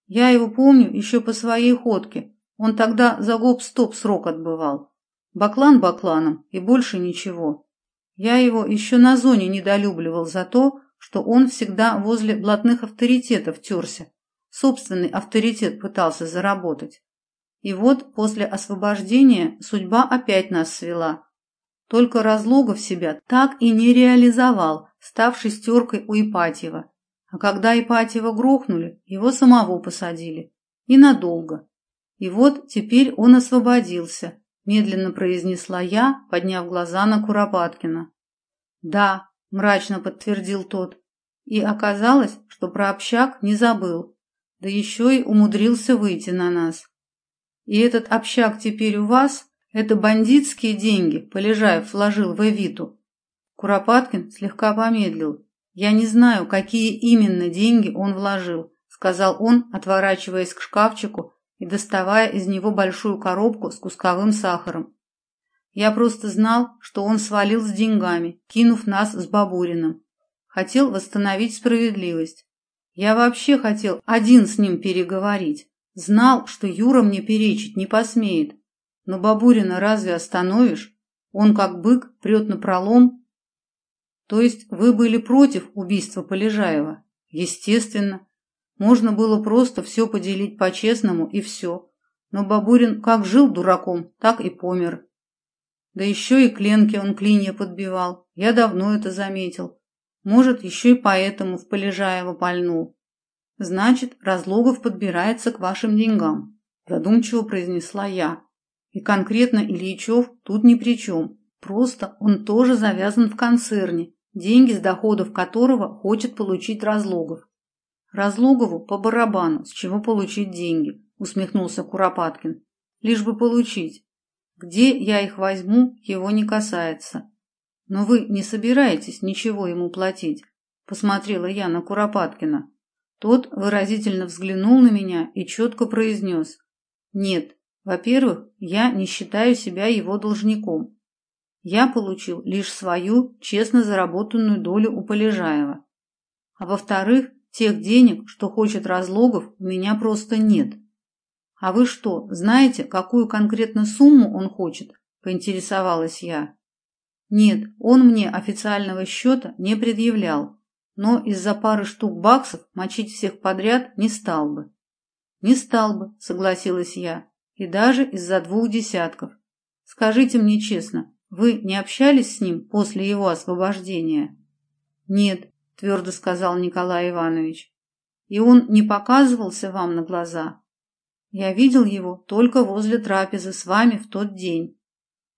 Я его помню еще по своей ходке, он тогда за гоп-стоп срок отбывал. Баклан бакланом и больше ничего. Я его еще на зоне недолюбливал за то, что он всегда возле блатных авторитетов терся. Собственный авторитет пытался заработать. И вот после освобождения судьба опять нас свела. Только Разлогов себя так и не реализовал, став шестеркой у Ипатьева. А когда Ипатьева грохнули, его самого посадили. И надолго. И вот теперь он освободился, медленно произнесла я, подняв глаза на Куропаткина. Да, мрачно подтвердил тот. И оказалось, что про общак не забыл, да еще и умудрился выйти на нас. И этот общак теперь у вас это бандитские деньги, Полежаев вложил в Эвиту. Куропаткин слегка помедлил. Я не знаю, какие именно деньги он вложил, сказал он, отворачиваясь к шкафчику и доставая из него большую коробку с кусковым сахаром. Я просто знал, что он свалил с деньгами, кинув нас с Бабуриным. Хотел восстановить справедливость. Я вообще хотел один с ним переговорить. Знал, что Юра мне перечить не посмеет. Но Бабурина разве остановишь? Он как бык прет на пролом. То есть вы были против убийства Полежаева? Естественно. Можно было просто все поделить по-честному и все. Но Бабурин как жил дураком, так и помер. Да еще и кленки он клинья подбивал. Я давно это заметил. Может, еще и поэтому в Полежаева пальнул. Значит, Разлогов подбирается к вашим деньгам, задумчиво произнесла я. И конкретно Ильичев тут ни при чем. Просто он тоже завязан в концерне, деньги с доходов которого хочет получить Разлогов. Разлогову по барабану, с чего получить деньги, усмехнулся Куропаткин. Лишь бы получить. Где я их возьму, его не касается. Но вы не собираетесь ничего ему платить, посмотрела я на Куропаткина. Тот выразительно взглянул на меня и четко произнес. Нет, во-первых, я не считаю себя его должником. Я получил лишь свою честно заработанную долю у Полежаева. А во-вторых, Тех денег, что хочет Разлогов, у меня просто нет. А вы что, знаете, какую конкретно сумму он хочет? поинтересовалась я. Нет, он мне официального счета не предъявлял, но из-за пары штук баксов мочить всех подряд не стал бы. Не стал бы, согласилась я, и даже из-за двух десятков. Скажите мне честно, вы не общались с ним после его освобождения? Нет, твердо сказал Николай Иванович. И он не показывался вам на глаза. Я видел его только возле трапезы с вами в тот день.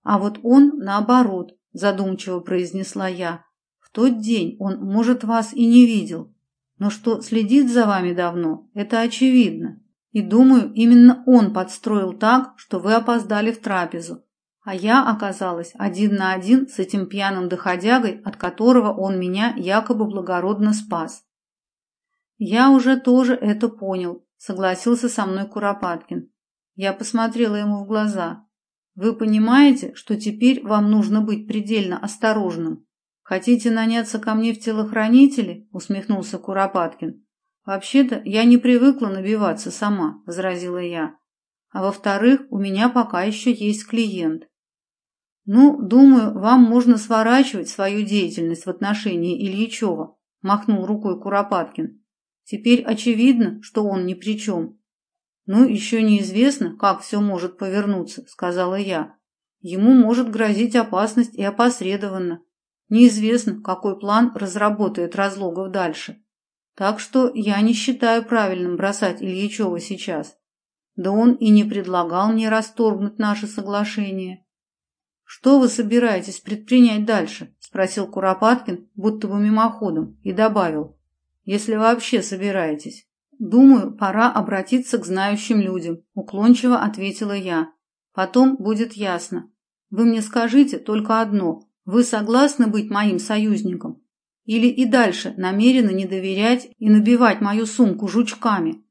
А вот он наоборот, задумчиво произнесла я. В тот день он, может, вас и не видел, но что следит за вами давно, это очевидно. И думаю, именно он подстроил так, что вы опоздали в трапезу, а я оказалась один на один с этим пьяным доходягой, от которого он меня якобы благородно спас. Я уже тоже это понял, согласился со мной Куропаткин. Я посмотрела ему в глаза. Вы понимаете, что теперь вам нужно быть предельно осторожным. Хотите наняться ко мне в телохранители? усмехнулся Куропаткин. Вообще-то я не привыкла набиваться сама, возразила я. А во-вторых, у меня пока еще есть клиент. Ну, думаю, вам можно сворачивать свою деятельность в отношении Ильичева, махнул рукой Куропаткин. Теперь очевидно, что он ни при чем. Ну, еще неизвестно, как все может повернуться, сказала я. Ему может грозить опасность и опосредованно. Неизвестно, какой план разработает Разлогов дальше. Так что я не считаю правильным бросать Ильичева сейчас. Да он и не предлагал мне расторгнуть наше соглашение. Что вы собираетесь предпринять дальше? спросил Куропаткин, будто бы мимоходом, и добавил: если вообще собираетесь. Думаю, пора обратиться к знающим людям, уклончиво ответила я. Потом будет ясно. Вы мне скажите только одно: вы согласны быть моим союзником или и дальше намерены не доверять и набивать мою сумку жучками?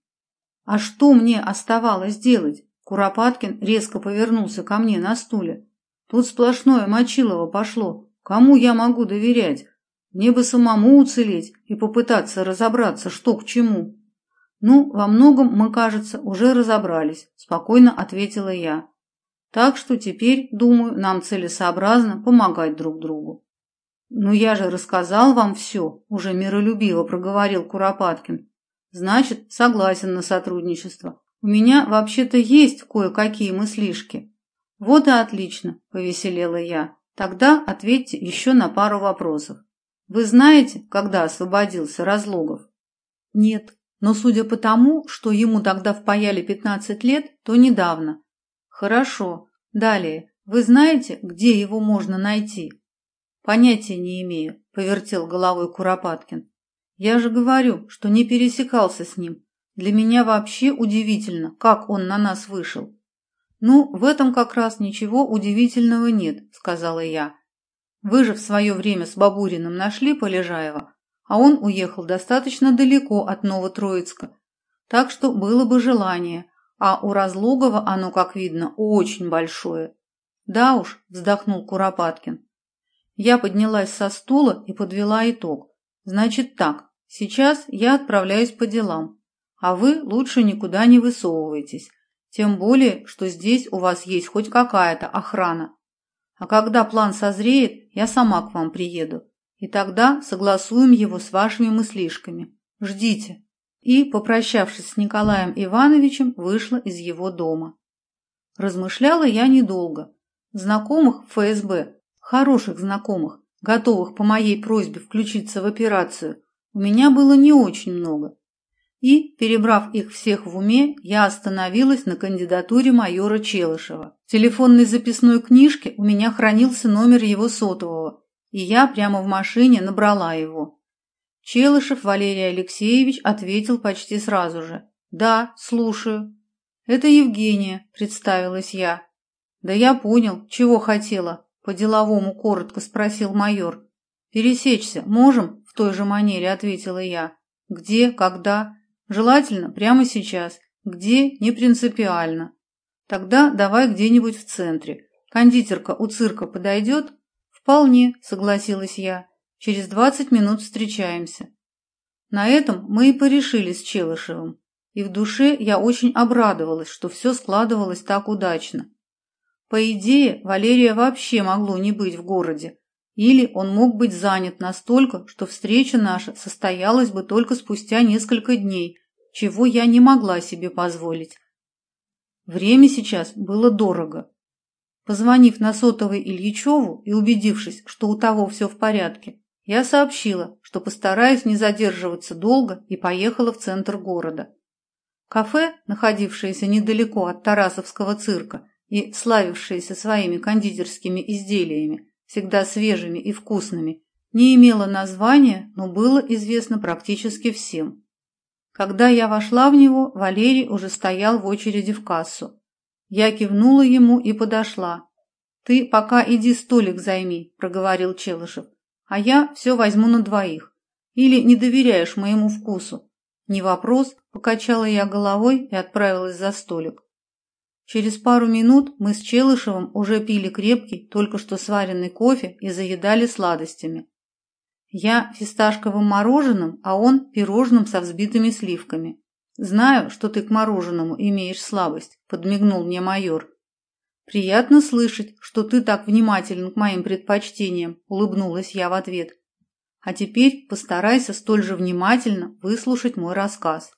А что мне оставалось делать? Куропаткин резко повернулся ко мне на стуле. Тут сплошное мочилово пошло. Кому я могу доверять? Мне бы самому уцелеть и попытаться разобраться, что к чему. Ну, во многом мы, кажется, уже разобрались, спокойно ответила я. Так что теперь, думаю, нам целесообразно помогать друг другу. Ну я же рассказал вам все», – уже миролюбиво проговорил Куропаткин. Значит, согласен на сотрудничество. У меня вообще-то есть кое-какие мыслишки. Вот и отлично, повеселела я. Тогда ответьте еще на пару вопросов. Вы знаете, когда освободился Разлогов? Нет, но судя по тому, что ему тогда впаяли 15 лет, то недавно. Хорошо. Далее. Вы знаете, где его можно найти? Понятия не имею, повертел головой Куропаткин. Я же говорю, что не пересекался с ним. Для меня вообще удивительно, как он на нас вышел. Ну, в этом как раз ничего удивительного нет, сказала я. Вы же в свое время с Бабуриным нашли Полежаева, а он уехал достаточно далеко от Новотроицка. Так что было бы желание, а у Разлогова оно, как видно, очень большое. Да уж, вздохнул Куропаткин. Я поднялась со стула и подвела итог. Значит так, сейчас я отправляюсь по делам, а вы лучше никуда не высовывайтесь. Тем более, что здесь у вас есть хоть какая-то охрана. А когда план созреет, я сама к вам приеду. И тогда согласуем его с вашими мыслишками. Ждите. И, попрощавшись с Николаем Ивановичем, вышла из его дома. Размышляла я недолго. Знакомых в ФСБ, хороших знакомых, готовых по моей просьбе включиться в операцию, у меня было не очень много. И, перебрав их всех в уме, я остановилась на кандидатуре майора Челышева. В телефонной записной книжке у меня хранился номер его сотового, и я прямо в машине набрала его. Челышев Валерий Алексеевич ответил почти сразу же. «Да, слушаю». «Это Евгения», – представилась я. «Да я понял, чего хотела», – по-деловому коротко спросил майор. «Пересечься можем?» – в той же манере ответила я. «Где? Когда?» Желательно прямо сейчас. Где – не принципиально. Тогда давай где-нибудь в центре. Кондитерка у цирка подойдет? Вполне, согласилась я. Через двадцать минут встречаемся. На этом мы и порешили с Челышевым. И в душе я очень обрадовалась, что все складывалось так удачно. По идее, Валерия вообще могло не быть в городе. Или он мог быть занят настолько, что встреча наша состоялась бы только спустя несколько дней, чего я не могла себе позволить. Время сейчас было дорого. Позвонив на сотовый Ильичеву и убедившись, что у того все в порядке, я сообщила, что постараюсь не задерживаться долго и поехала в центр города. Кафе, находившееся недалеко от Тарасовского цирка, и славившееся своими кондитерскими изделиями, всегда свежими и вкусными, не имело названия, но было известно практически всем. Когда я вошла в него, Валерий уже стоял в очереди в кассу. Я кивнула ему и подошла. «Ты пока иди столик займи», – проговорил Челышев, – «а я все возьму на двоих. Или не доверяешь моему вкусу?» «Не вопрос», – покачала я головой и отправилась за столик. Через пару минут мы с Челышевым уже пили крепкий, только что сваренный кофе и заедали сладостями. Я фисташковым мороженым, а он пирожным со взбитыми сливками. Знаю, что ты к мороженому имеешь слабость, подмигнул мне майор. Приятно слышать, что ты так внимателен к моим предпочтениям, улыбнулась я в ответ. А теперь постарайся столь же внимательно выслушать мой рассказ.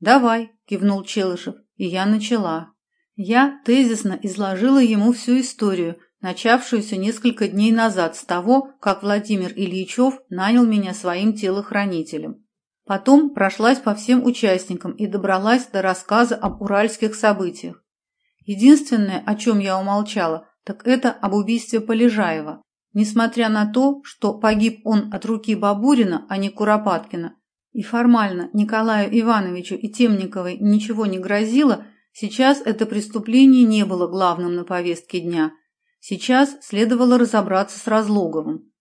Давай, кивнул Челышев, и я начала. Я тезисно изложила ему всю историю, начавшуюся несколько дней назад с того, как Владимир Ильичев нанял меня своим телохранителем. Потом прошлась по всем участникам и добралась до рассказа об уральских событиях. Единственное, о чем я умолчала, так это об убийстве Полежаева. Несмотря на то, что погиб он от руки Бабурина, а не Куропаткина, и формально Николаю Ивановичу и Темниковой ничего не грозило, сейчас это преступление не было главным на повестке дня – Сейчас следовало разобраться с Разлоговым.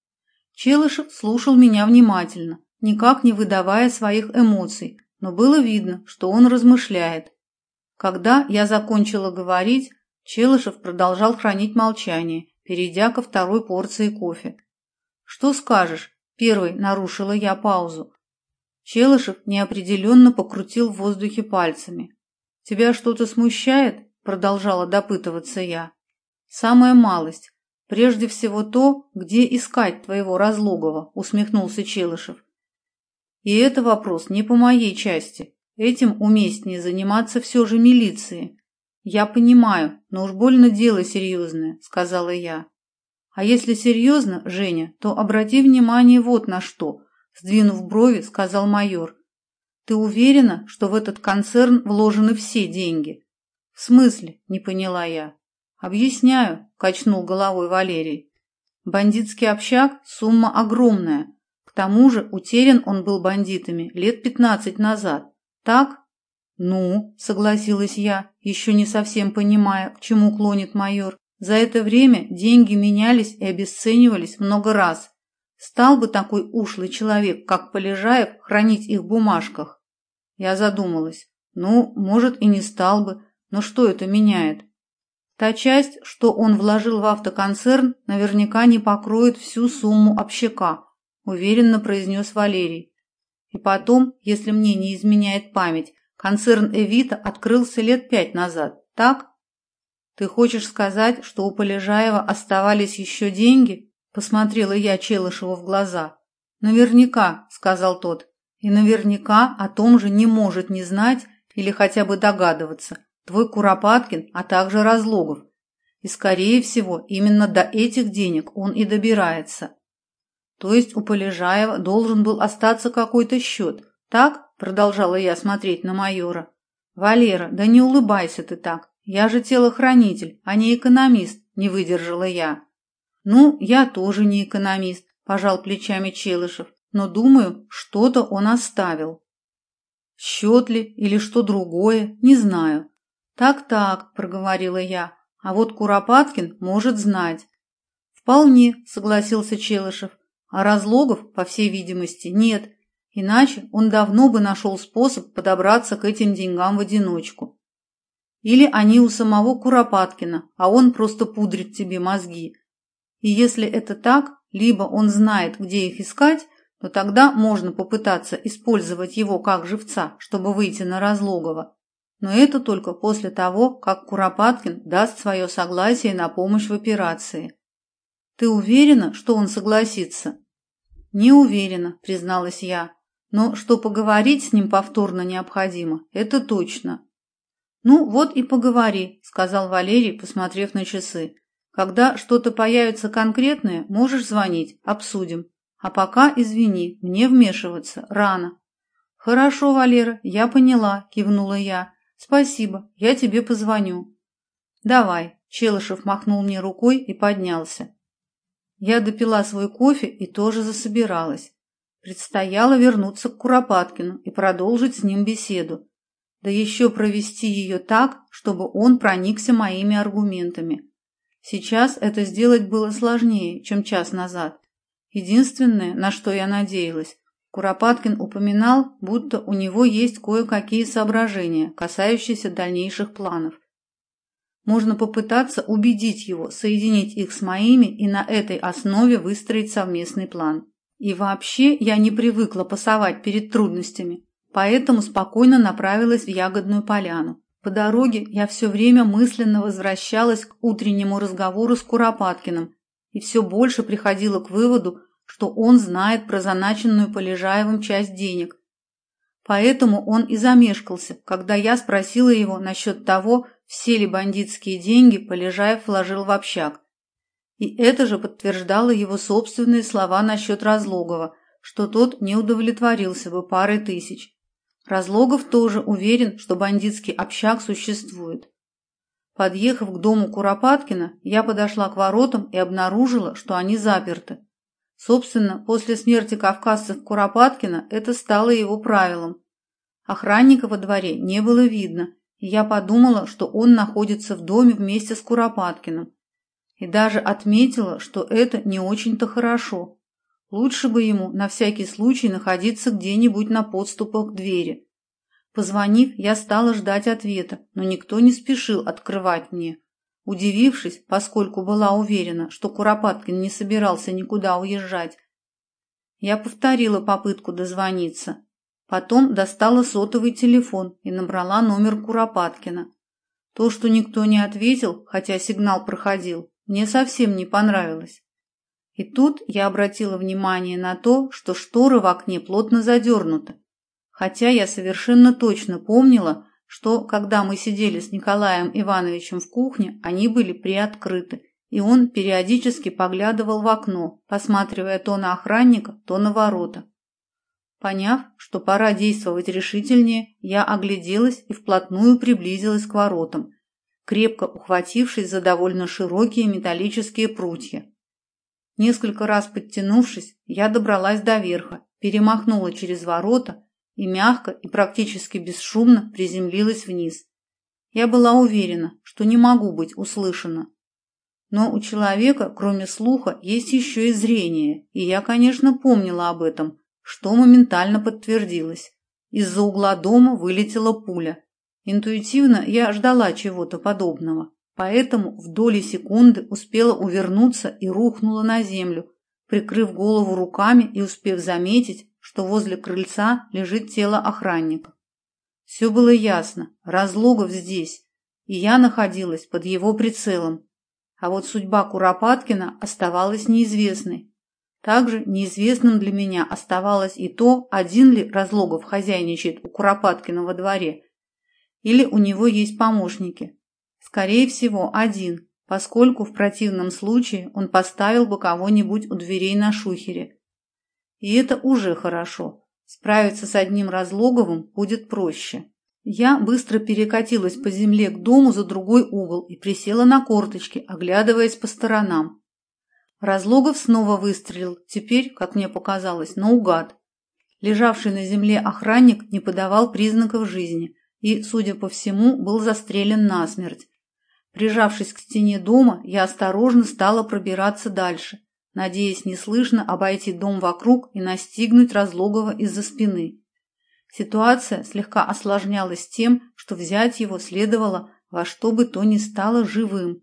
Челышев слушал меня внимательно, никак не выдавая своих эмоций, но было видно, что он размышляет. Когда я закончила говорить, Челышев продолжал хранить молчание, перейдя ко второй порции кофе. «Что скажешь?» – первой нарушила я паузу. Челышев неопределенно покрутил в воздухе пальцами. «Тебя что-то смущает?» – продолжала допытываться я. Самая малость. Прежде всего то, где искать твоего разлогого, усмехнулся Челышев. И это вопрос не по моей части. Этим уместнее заниматься все же милиции. Я понимаю, но уж больно дело серьезное, сказала я. А если серьезно, Женя, то обрати внимание вот на что, сдвинув брови, сказал майор. Ты уверена, что в этот концерн вложены все деньги? В смысле? Не поняла я. «Объясняю», – качнул головой Валерий. «Бандитский общак – сумма огромная. Тому же утерян он был бандитами лет пятнадцать назад. Так?» «Ну», – согласилась я, еще не совсем понимая, к чему клонит майор. «За это время деньги менялись и обесценивались много раз. Стал бы такой ушлый человек, как Полежаев, хранить их в бумажках?» Я задумалась. «Ну, может, и не стал бы, но что это меняет? Та часть, что он вложил в автоконцерн, наверняка не покроет всю сумму общака, уверенно произнес Валерий. И потом, если мне не изменяет память, концерн Эвита открылся лет пять назад, так? Ты хочешь сказать, что у Полежаева оставались еще деньги? Посмотрела я Челышеву в глаза. Наверняка, сказал тот. И наверняка о том же не может не знать или хотя бы догадываться твой Куропаткин, а также Разлогов. И, скорее всего, именно до этих денег он и добирается. То есть у Полежаева должен был остаться какой-то счет. Так? Продолжала я смотреть на майора. Валера, да не улыбайся ты так. Я же телохранитель, а не экономист, не выдержала я. Ну, я тоже не экономист, пожал плечами Челышев, но думаю, что-то он оставил. Счет ли или что другое, не знаю. «Так-так», – проговорила я, – «а вот Куропаткин может знать». «Вполне», – согласился Челышев, – «а разлогов, по всей видимости, нет, иначе он давно бы нашел способ подобраться к этим деньгам в одиночку. Или они у самого Куропаткина, а он просто пудрит тебе мозги. И если это так, либо он знает, где их искать, то тогда можно попытаться использовать его как живца, чтобы выйти на Разлогова. Но это только после того, как Куропаткин даст свое согласие на помощь в операции. Ты уверена, что он согласится? Не уверена, призналась я. Но что поговорить с ним повторно необходимо, это точно. Ну, вот и поговори, сказал Валерий, посмотрев на часы. Когда что-то появится конкретное, можешь звонить, обсудим. А пока, извини, мне вмешиваться рано. Хорошо, Валера, я поняла, кивнула я. Спасибо, я тебе позвоню. Давай. Челышев махнул мне рукой и поднялся. Я допила свой кофе и тоже засобиралась. Предстояло вернуться к Куропаткину и продолжить с ним беседу. Да еще провести ее так, чтобы он проникся моими аргументами. Сейчас это сделать было сложнее, чем час назад. Единственное, на что я надеялась, Куропаткин упоминал, будто у него есть кое-какие соображения, касающиеся дальнейших планов. Можно попытаться убедить его соединить их с моими и на этой основе выстроить совместный план. И вообще я не привыкла пасовать перед трудностями, поэтому спокойно направилась в Ягодную поляну. По дороге я все время мысленно возвращалась к утреннему разговору с Куропаткиным и все больше приходила к выводу, что он знает про заначенную Полежаевым часть денег. Поэтому он и замешкался, когда я спросила его насчет того, все ли бандитские деньги Полежаев вложил в общак. И это же подтверждало его собственные слова насчет Разлогова, что тот не удовлетворился бы парой тысяч. Разлогов тоже уверен, что бандитский общак существует. Подъехав к дому Куропаткина, я подошла к воротам и обнаружила, что они заперты. Собственно, после смерти кавказцев Куропаткина это стало его правилом. Охранника во дворе не было видно, я подумала, что он находится в доме вместе с Куропаткиным. И даже отметила, что это не очень-то хорошо. Лучше бы ему на всякий случай находиться где-нибудь на подступах к двери. Позвонив, я стала ждать ответа, но никто не спешил открывать мне. Удивившись, поскольку была уверена, что Куропаткин не собирался никуда уезжать, я повторила попытку дозвониться, Потом достала сотовый телефон и набрала номер Куропаткина. То, что никто не ответил, хотя сигнал проходил, мне совсем не понравилось. И тут я обратила внимание на то, что шторы в окне плотно задернуты. Хотя я совершенно точно помнила, что, когда мы сидели с Николаем Ивановичем в кухне, они были приоткрыты, и он периодически поглядывал в окно, посматривая то на охранника, то на ворота. Поняв, что пора действовать решительнее, я огляделась и вплотную приблизилась к воротам, крепко ухватившись за довольно широкие металлические прутья. Несколько раз подтянувшись, я добралась до верха, перемахнула через ворота и мягко и практически бесшумно приземлилась вниз. Я была уверена, что не могу быть услышана. Но у человека, кроме слуха, есть еще и зрение, и я, конечно, помнила об этом, что моментально подтвердилось. Из-за угла дома вылетела пуля. Интуитивно я ждала чего-то подобного, поэтому в доли секунды успела увернуться и рухнула на землю, прикрыв голову руками и успев заметить, что возле крыльца лежит тело охранника. Все было ясно, Разлогов здесь, и я находилась под его прицелом. А вот судьба Куропаткина оставалась неизвестной, также неизвестным для меня оставалось и то, один ли Разлогов хозяйничает у Куропаткина во дворе, или у него есть помощники. Скорее всего, один, поскольку в противном случае он поставил бы кого-нибудь у дверей на шухере. И это уже хорошо. Справиться с одним Разлоговым будет проще. Я быстро перекатилась по земле к дому за другой угол и присела на корточки, оглядываясь по сторонам. Разлогов снова выстрелил, теперь, как мне показалось, наугад. Лежавший на земле охранник не подавал признаков жизни и, судя по всему, был застрелен насмерть. Прижавшись к стене дома, я осторожно стала пробираться дальше, надеясь неслышно обойти дом вокруг и настигнуть Разлогова из-за спины. Ситуация слегка осложнялась тем, что взять его следовало во что бы то ни стало живым,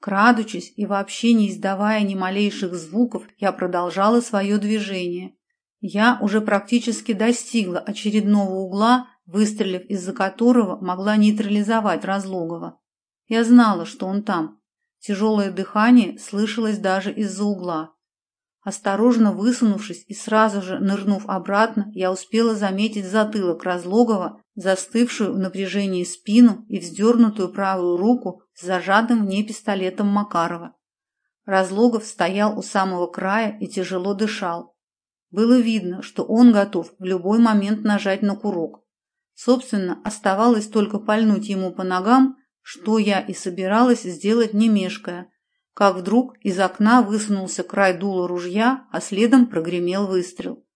Крадучись и вообще не издавая ни малейших звуков, я продолжала свое движение. Я уже практически достигла очередного угла, выстрелив из-за которого могла нейтрализовать Разлогова. Я знала, что он там. Тяжелое дыхание слышалось даже из-за угла. Осторожно высунувшись и сразу же нырнув обратно, я успела заметить затылок Разлогова, застывшую в напряжении спину и вздернутую правую руку с зажатым в ней пистолетом Макарова. Разлогов стоял у самого края и тяжело дышал. Было видно, что он готов в любой момент нажать на курок. Собственно, оставалось только пальнуть ему по ногам, что я и собиралась сделать не мешкая, как вдруг из окна высунулся край дула ружья, а следом прогремел выстрел.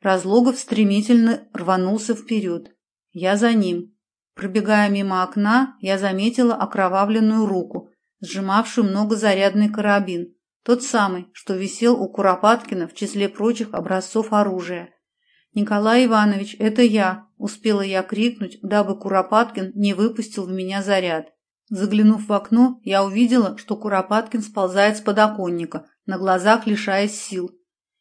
Разлогов стремительно рванулся вперед. Я за ним. Пробегая мимо окна, я заметила окровавленную руку, сжимавшую многозарядный карабин, тот самый, что висел у Куропаткина в числе прочих образцов оружия. «Николай Иванович, это я!» – успела я крикнуть, дабы Куропаткин не выпустил в меня заряд. Заглянув в окно, я увидела, что Куропаткин сползает с подоконника, на глазах лишаясь сил.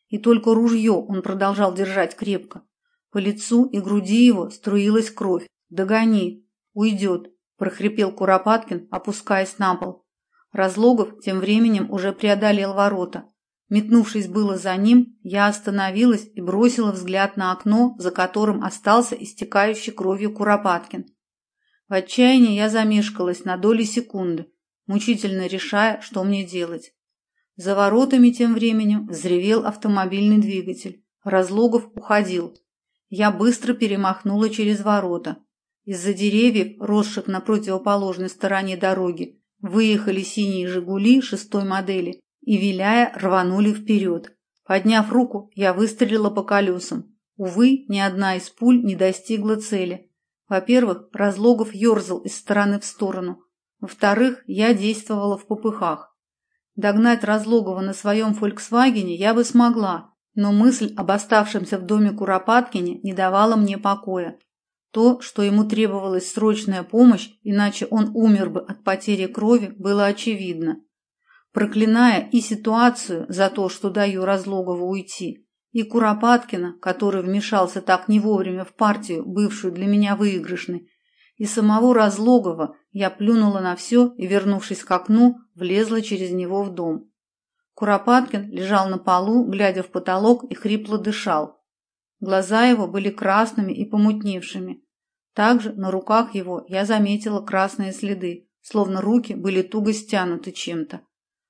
И только ружье он продолжал держать крепко. По лицу и груди его струилась кровь. «Догони! Уйдет!» – прохрипел Куропаткин, опускаясь на пол. Разлогов тем временем уже преодолел ворота. Метнувшись было за ним, я остановилась и бросила взгляд на окно, за которым остался истекающий кровью Куропаткин. В отчаянии я замешкалась на доли секунды, мучительно решая, что мне делать. За воротами тем временем взревел автомобильный двигатель. Разлогов уходил. Я быстро перемахнула через ворота. Из-за деревьев, росших на противоположной стороне дороги, выехали синие «Жигули» шестой модели и, виляя, рванули вперед. Подняв руку, я выстрелила по колесам. Увы, ни одна из пуль не достигла цели. Во-первых, Разлогов ерзал из стороны в сторону. Во-вторых, я действовала в попыхах. Догнать Разлогова на своем «Фольксвагене» я бы смогла, но мысль об оставшемся в доме Куропаткине не давала мне покоя. То, что ему требовалась срочная помощь, иначе он умер бы от потери крови, было очевидно. Проклиная и ситуацию за то, что даю Разлогову уйти, и Куропаткина, который вмешался так не вовремя в партию, бывшую для меня выигрышной, и самого Разлогова я плюнула на все и, вернувшись к окну, влезла через него в дом. Куропаткин лежал на полу, глядя в потолок и хрипло дышал. Глаза его были красными и помутневшими. Также на руках его я заметила красные следы, словно руки были туго стянуты чем-то.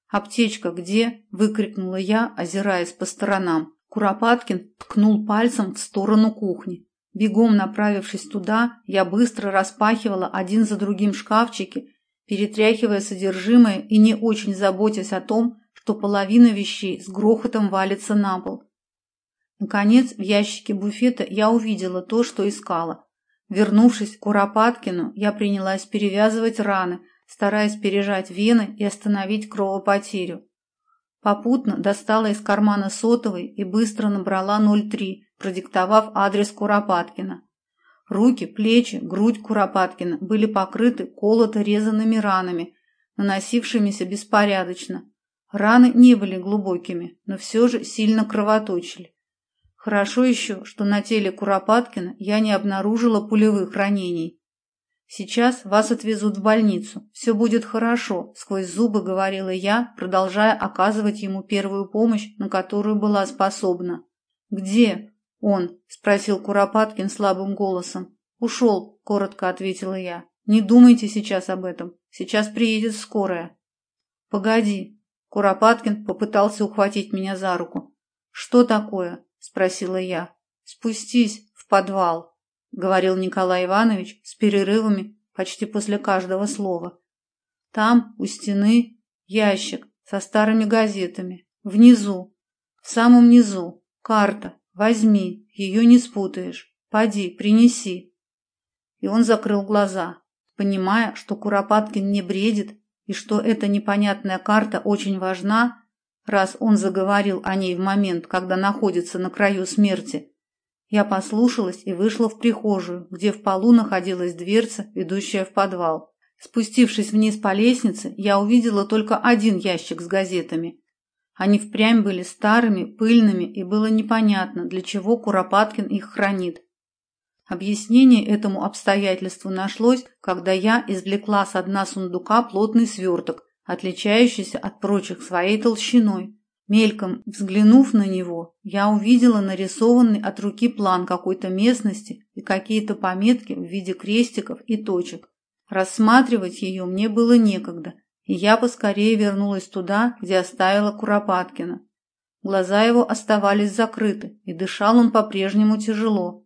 «Аптечка где?» – выкрикнула я, озираясь по сторонам. Куропаткин ткнул пальцем в сторону кухни. Бегом направившись туда, я быстро распахивала один за другим шкафчики, перетряхивая содержимое и не очень заботясь о том, что половина вещей с грохотом валится на пол. Наконец, в ящике буфета я увидела то, что искала. Вернувшись к Куропаткину, я принялась перевязывать раны, стараясь пережать вены и остановить кровопотерю. Попутно достала из кармана сотовый и быстро набрала 03, продиктовав адрес Куропаткина. Руки, плечи, грудь Куропаткина были покрыты колото-резанными ранами, наносившимися беспорядочно. Раны не были глубокими, но все же сильно кровоточили. Хорошо еще, что на теле Куропаткина я не обнаружила пулевых ранений. «Сейчас вас отвезут в больницу. Все будет хорошо», – сквозь зубы говорила я, продолжая оказывать ему первую помощь, на которую была способна. «Где он?» – спросил Куропаткин слабым голосом. «Ушел», – коротко ответила я. «Не думайте сейчас об этом. Сейчас приедет скорая». «Погоди». Куропаткин попытался ухватить меня за руку. «Что такое?» – спросила я. «Спустись в подвал». — говорил Николай Иванович с перерывами почти после каждого слова. «Там, у стены, ящик со старыми газетами. Внизу, в самом низу, карта. Возьми, ее не спутаешь. Поди, принеси». И он закрыл глаза, понимая, что Куропаткин не бредит и что эта непонятная карта очень важна, раз он заговорил о ней в момент, когда находится на краю смерти – я послушалась и вышла в прихожую, где в полу находилась дверца, ведущая в подвал. Спустившись вниз по лестнице, я увидела только один ящик с газетами. Они впрямь были старыми, пыльными, и было непонятно, для чего Куропаткин их хранит. Объяснение этому обстоятельству нашлось, когда я извлекла с дна сундука плотный сверток, отличающийся от прочих своей толщиной. Мельком взглянув на него, я увидела нарисованный от руки план какой-то местности и какие-то пометки в виде крестиков и точек. Рассматривать ее мне было некогда, и я поскорее вернулась туда, где оставила Куропаткина. Глаза его оставались закрыты, и дышал он по-прежнему тяжело.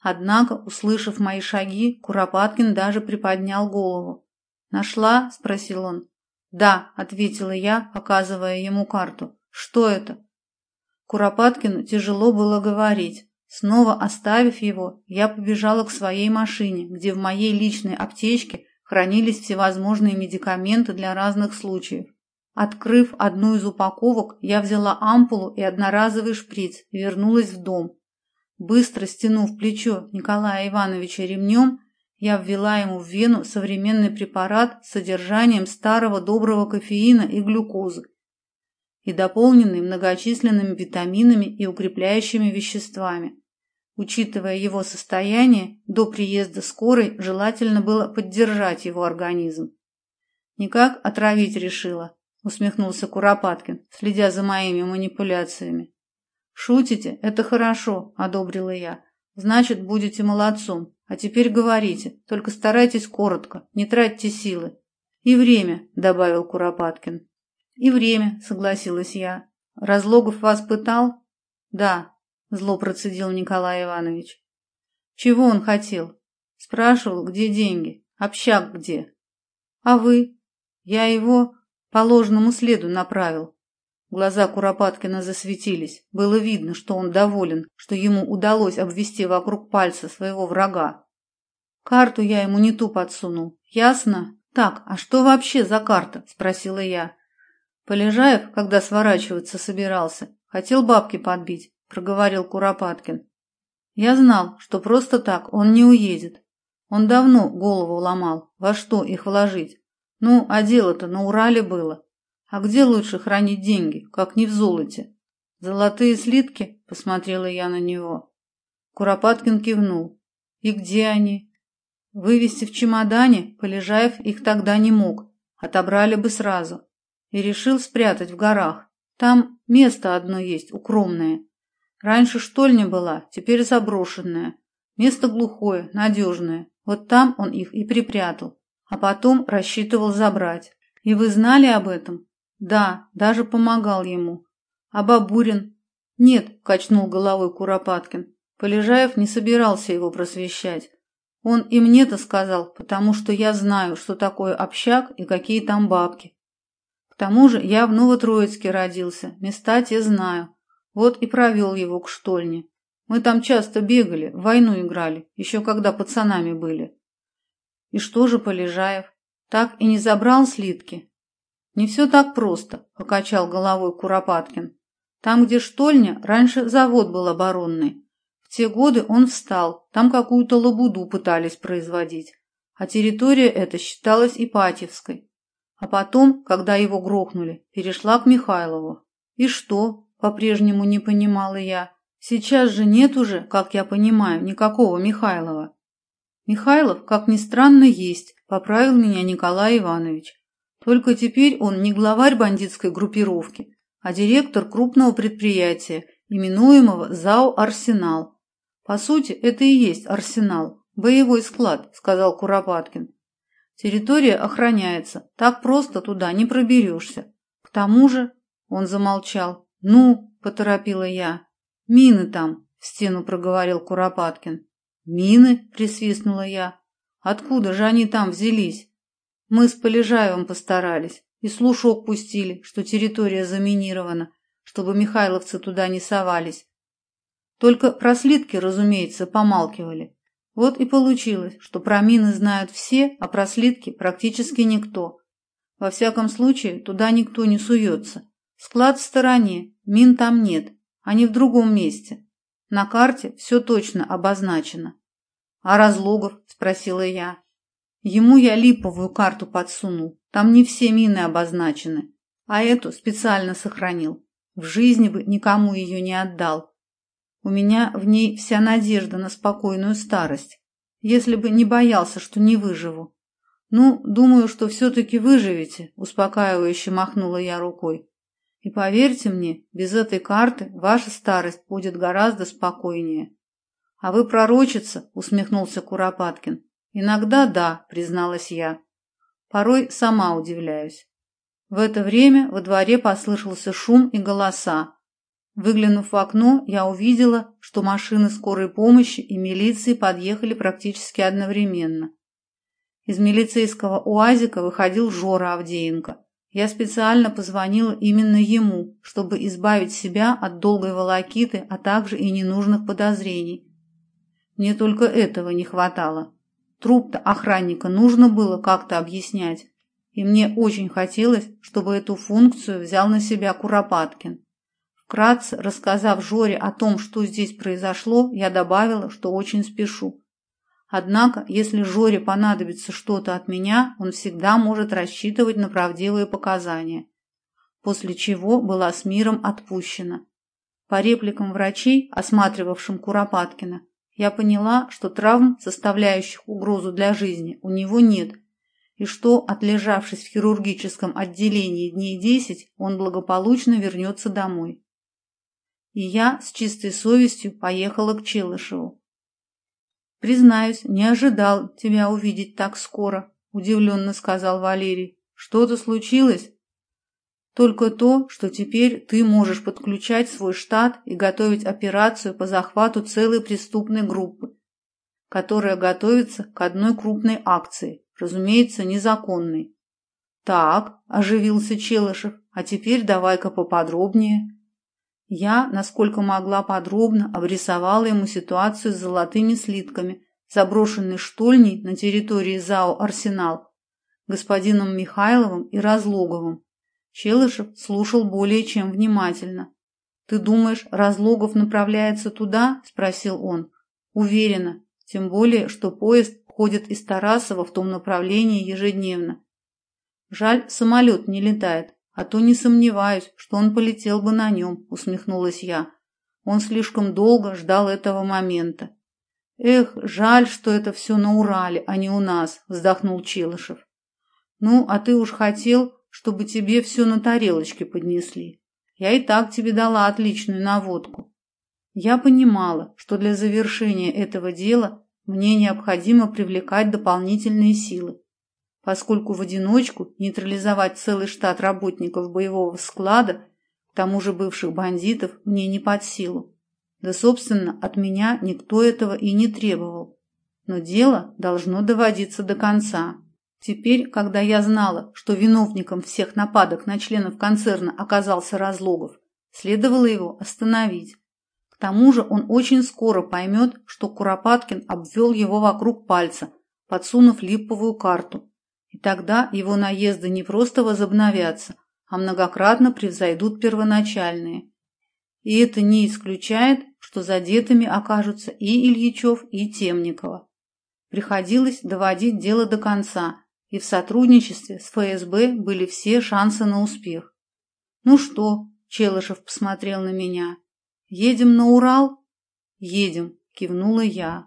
Однако, услышав мои шаги, Куропаткин даже приподнял голову. «Нашла?» – спросил он. «Да», – ответила я, показывая ему карту. «Что это?» Куропаткину тяжело было говорить. Снова оставив его, я побежала к своей машине, где в моей личной аптечке хранились всевозможные медикаменты для разных случаев. Открыв одну из упаковок, я взяла ампулу и одноразовый шприц и вернулась в дом. Быстро стянув плечо Николая Ивановича ремнем, я ввела ему в вену современный препарат с содержанием старого доброго кофеина и глюкозы и дополненный многочисленными витаминами и укрепляющими веществами. Учитывая его состояние, до приезда скорой желательно было поддержать его организм. «Никак отравить решила», — усмехнулся Куропаткин, следя за моими манипуляциями. «Шутите? Это хорошо», — одобрила я. «Значит, будете молодцом. А теперь говорите, только старайтесь коротко, не тратьте силы. И время», — добавил Куропаткин. «И время», — согласилась я. «Разлогов вас пытал?» «Да», — зло процедил Николай Иванович. «Чего он хотел?» «Спрашивал, где деньги, общак где?» «А вы?» «Я его по ложному следу направил». Глаза Куропаткина засветились. Было видно, что он доволен, что ему удалось обвести вокруг пальца своего врага. «Карту я ему не ту подсунул. Ясно?» «Так, а что вообще за карта?» – спросила я. Полежаев, когда сворачиваться собирался, хотел бабки подбить, проговорил Куропаткин. Я знал, что просто так он не уедет. Он давно голову ломал, во что их вложить. Ну, а дело-то на Урале было. А где лучше хранить деньги, как не в золоте? Золотые слитки? Посмотрела я на него. Куропаткин кивнул. И где они? Вывести в чемодане Полежаев их тогда не мог. Отобрали бы сразу и решил спрятать в горах. Там место одно есть, укромное. Раньше штольня была, теперь заброшенная. Место глухое, надежное. Вот там он их и припрятал. А потом рассчитывал забрать. И вы знали об этом? Да, даже помогал ему. А Бабурин? Нет, качнул головой Куропаткин. Полежаев не собирался его просвещать. Он и мне-то сказал, потому что я знаю, что такое общак и какие там бабки. К тому же я в Новотроицке родился, места те знаю. Вот и провел его к штольне. Мы там часто бегали, в войну играли, еще когда пацанами были. И что же Полежаев? Так и не забрал слитки? Не все так просто, покачал головой Куропаткин. Там, где штольня, раньше завод был оборонный. В те годы он встал, там какую-то лабуду пытались производить. А территория эта считалась Ипатьевской. А потом, когда его грохнули, перешла к Михайлову. И что? По-прежнему не понимала я. Сейчас же нет уже, как я понимаю, никакого Михайлова. Михайлов, как ни странно, есть, поправил меня Николай Иванович. Только теперь он не главарь бандитской группировки, а директор крупного предприятия, именуемого ЗАО «Арсенал». По сути, это и есть арсенал, боевой склад, сказал Куропаткин. Территория охраняется, так просто туда не проберешься. К тому же, он замолчал. Ну, поторопила я. Мины там, в стену проговорил Куропаткин. Мины, присвистнула я. Откуда же они там взялись? Мы с Полежаевым постарались и слушок пустили, что территория заминирована, чтобы михайловцы туда не совались. Только про слитки, разумеется, помалкивали. Вот и получилось, что про мины знают все, а про слитки практически никто. Во всяком случае, туда никто не суется. Склад в стороне, мин там нет, они в другом месте. На карте все точно обозначено. «А разлогов?» – спросила я. Ему я липовую карту подсунул, там не все мины обозначены, а эту специально сохранил. В жизни бы никому ее не отдал, у меня в ней вся надежда на спокойную старость, если бы не боялся, что не выживу. Ну, думаю, что все-таки выживете, успокаивающе махнула я рукой. И поверьте мне, без этой карты ваша старость будет гораздо спокойнее. А вы пророчица, усмехнулся Куропаткин. Иногда да, призналась я. Порой сама удивляюсь. В это время во дворе послышался шум и голоса, Выглянув в окно, я увидела, что машины скорой помощи и милиции подъехали практически одновременно. Из милицейского УАЗика выходил Жора Авдеенко. Я специально позвонила именно ему, чтобы избавить себя от долгой волокиты, а также и ненужных подозрений. Мне только этого не хватало. Труп-то охранника нужно было как-то объяснять, и мне очень хотелось, чтобы эту функцию взял на себя Куропаткин. Вкратце рассказав Жоре о том, что здесь произошло, я добавила, что очень спешу. Однако, если Жоре понадобится что-то от меня, он всегда может рассчитывать на правдивые показания. После чего была с миром отпущена. По репликам врачей, осматривавшим Куропаткина, я поняла, что травм, составляющих угрозу для жизни, у него нет, и что, отлежавшись в хирургическом отделении дней десять, он благополучно вернется домой. И я с чистой совестью поехала к Челышеву. «Признаюсь, не ожидал тебя увидеть так скоро», – удивленно сказал Валерий. «Что-то случилось?» «Только то, что теперь ты можешь подключать свой штат и готовить операцию по захвату целой преступной группы, которая готовится к одной крупной акции, разумеется, незаконной». «Так», – оживился Челышев, – «а теперь давай-ка поподробнее». Я, насколько могла подробно, обрисовала ему ситуацию с золотыми слитками, заброшенной штольней на территории ЗАО «Арсенал», господином Михайловым и Разлоговым. Челышев слушал более чем внимательно. «Ты думаешь, Разлогов направляется туда?» – спросил он. «Уверена, тем более, что поезд ходит из Тарасова в том направлении ежедневно. Жаль, самолет не летает. А то не сомневаюсь, что он полетел бы на нем, усмехнулась я. Он слишком долго ждал этого момента. Эх, жаль, что это все на Урале, а не у нас, вздохнул Челышев. Ну, а ты уж хотел, чтобы тебе все на тарелочке поднесли. Я и так тебе дала отличную наводку. Я понимала, что для завершения этого дела мне необходимо привлекать дополнительные силы поскольку в одиночку нейтрализовать целый штат работников боевого склада, к тому же бывших бандитов, мне не под силу. Да, собственно, от меня никто этого и не требовал. Но дело должно доводиться до конца. Теперь, когда я знала, что виновником всех нападок на членов концерна оказался Разлогов, следовало его остановить. К тому же он очень скоро поймет, что Куропаткин обвел его вокруг пальца, подсунув липовую карту, и тогда его наезды не просто возобновятся, а многократно превзойдут первоначальные. И это не исключает, что задетыми окажутся и Ильичев, и Темникова. Приходилось доводить дело до конца, и в сотрудничестве с ФСБ были все шансы на успех. «Ну что?» – Челышев посмотрел на меня. «Едем на Урал?» «Едем», – кивнула я.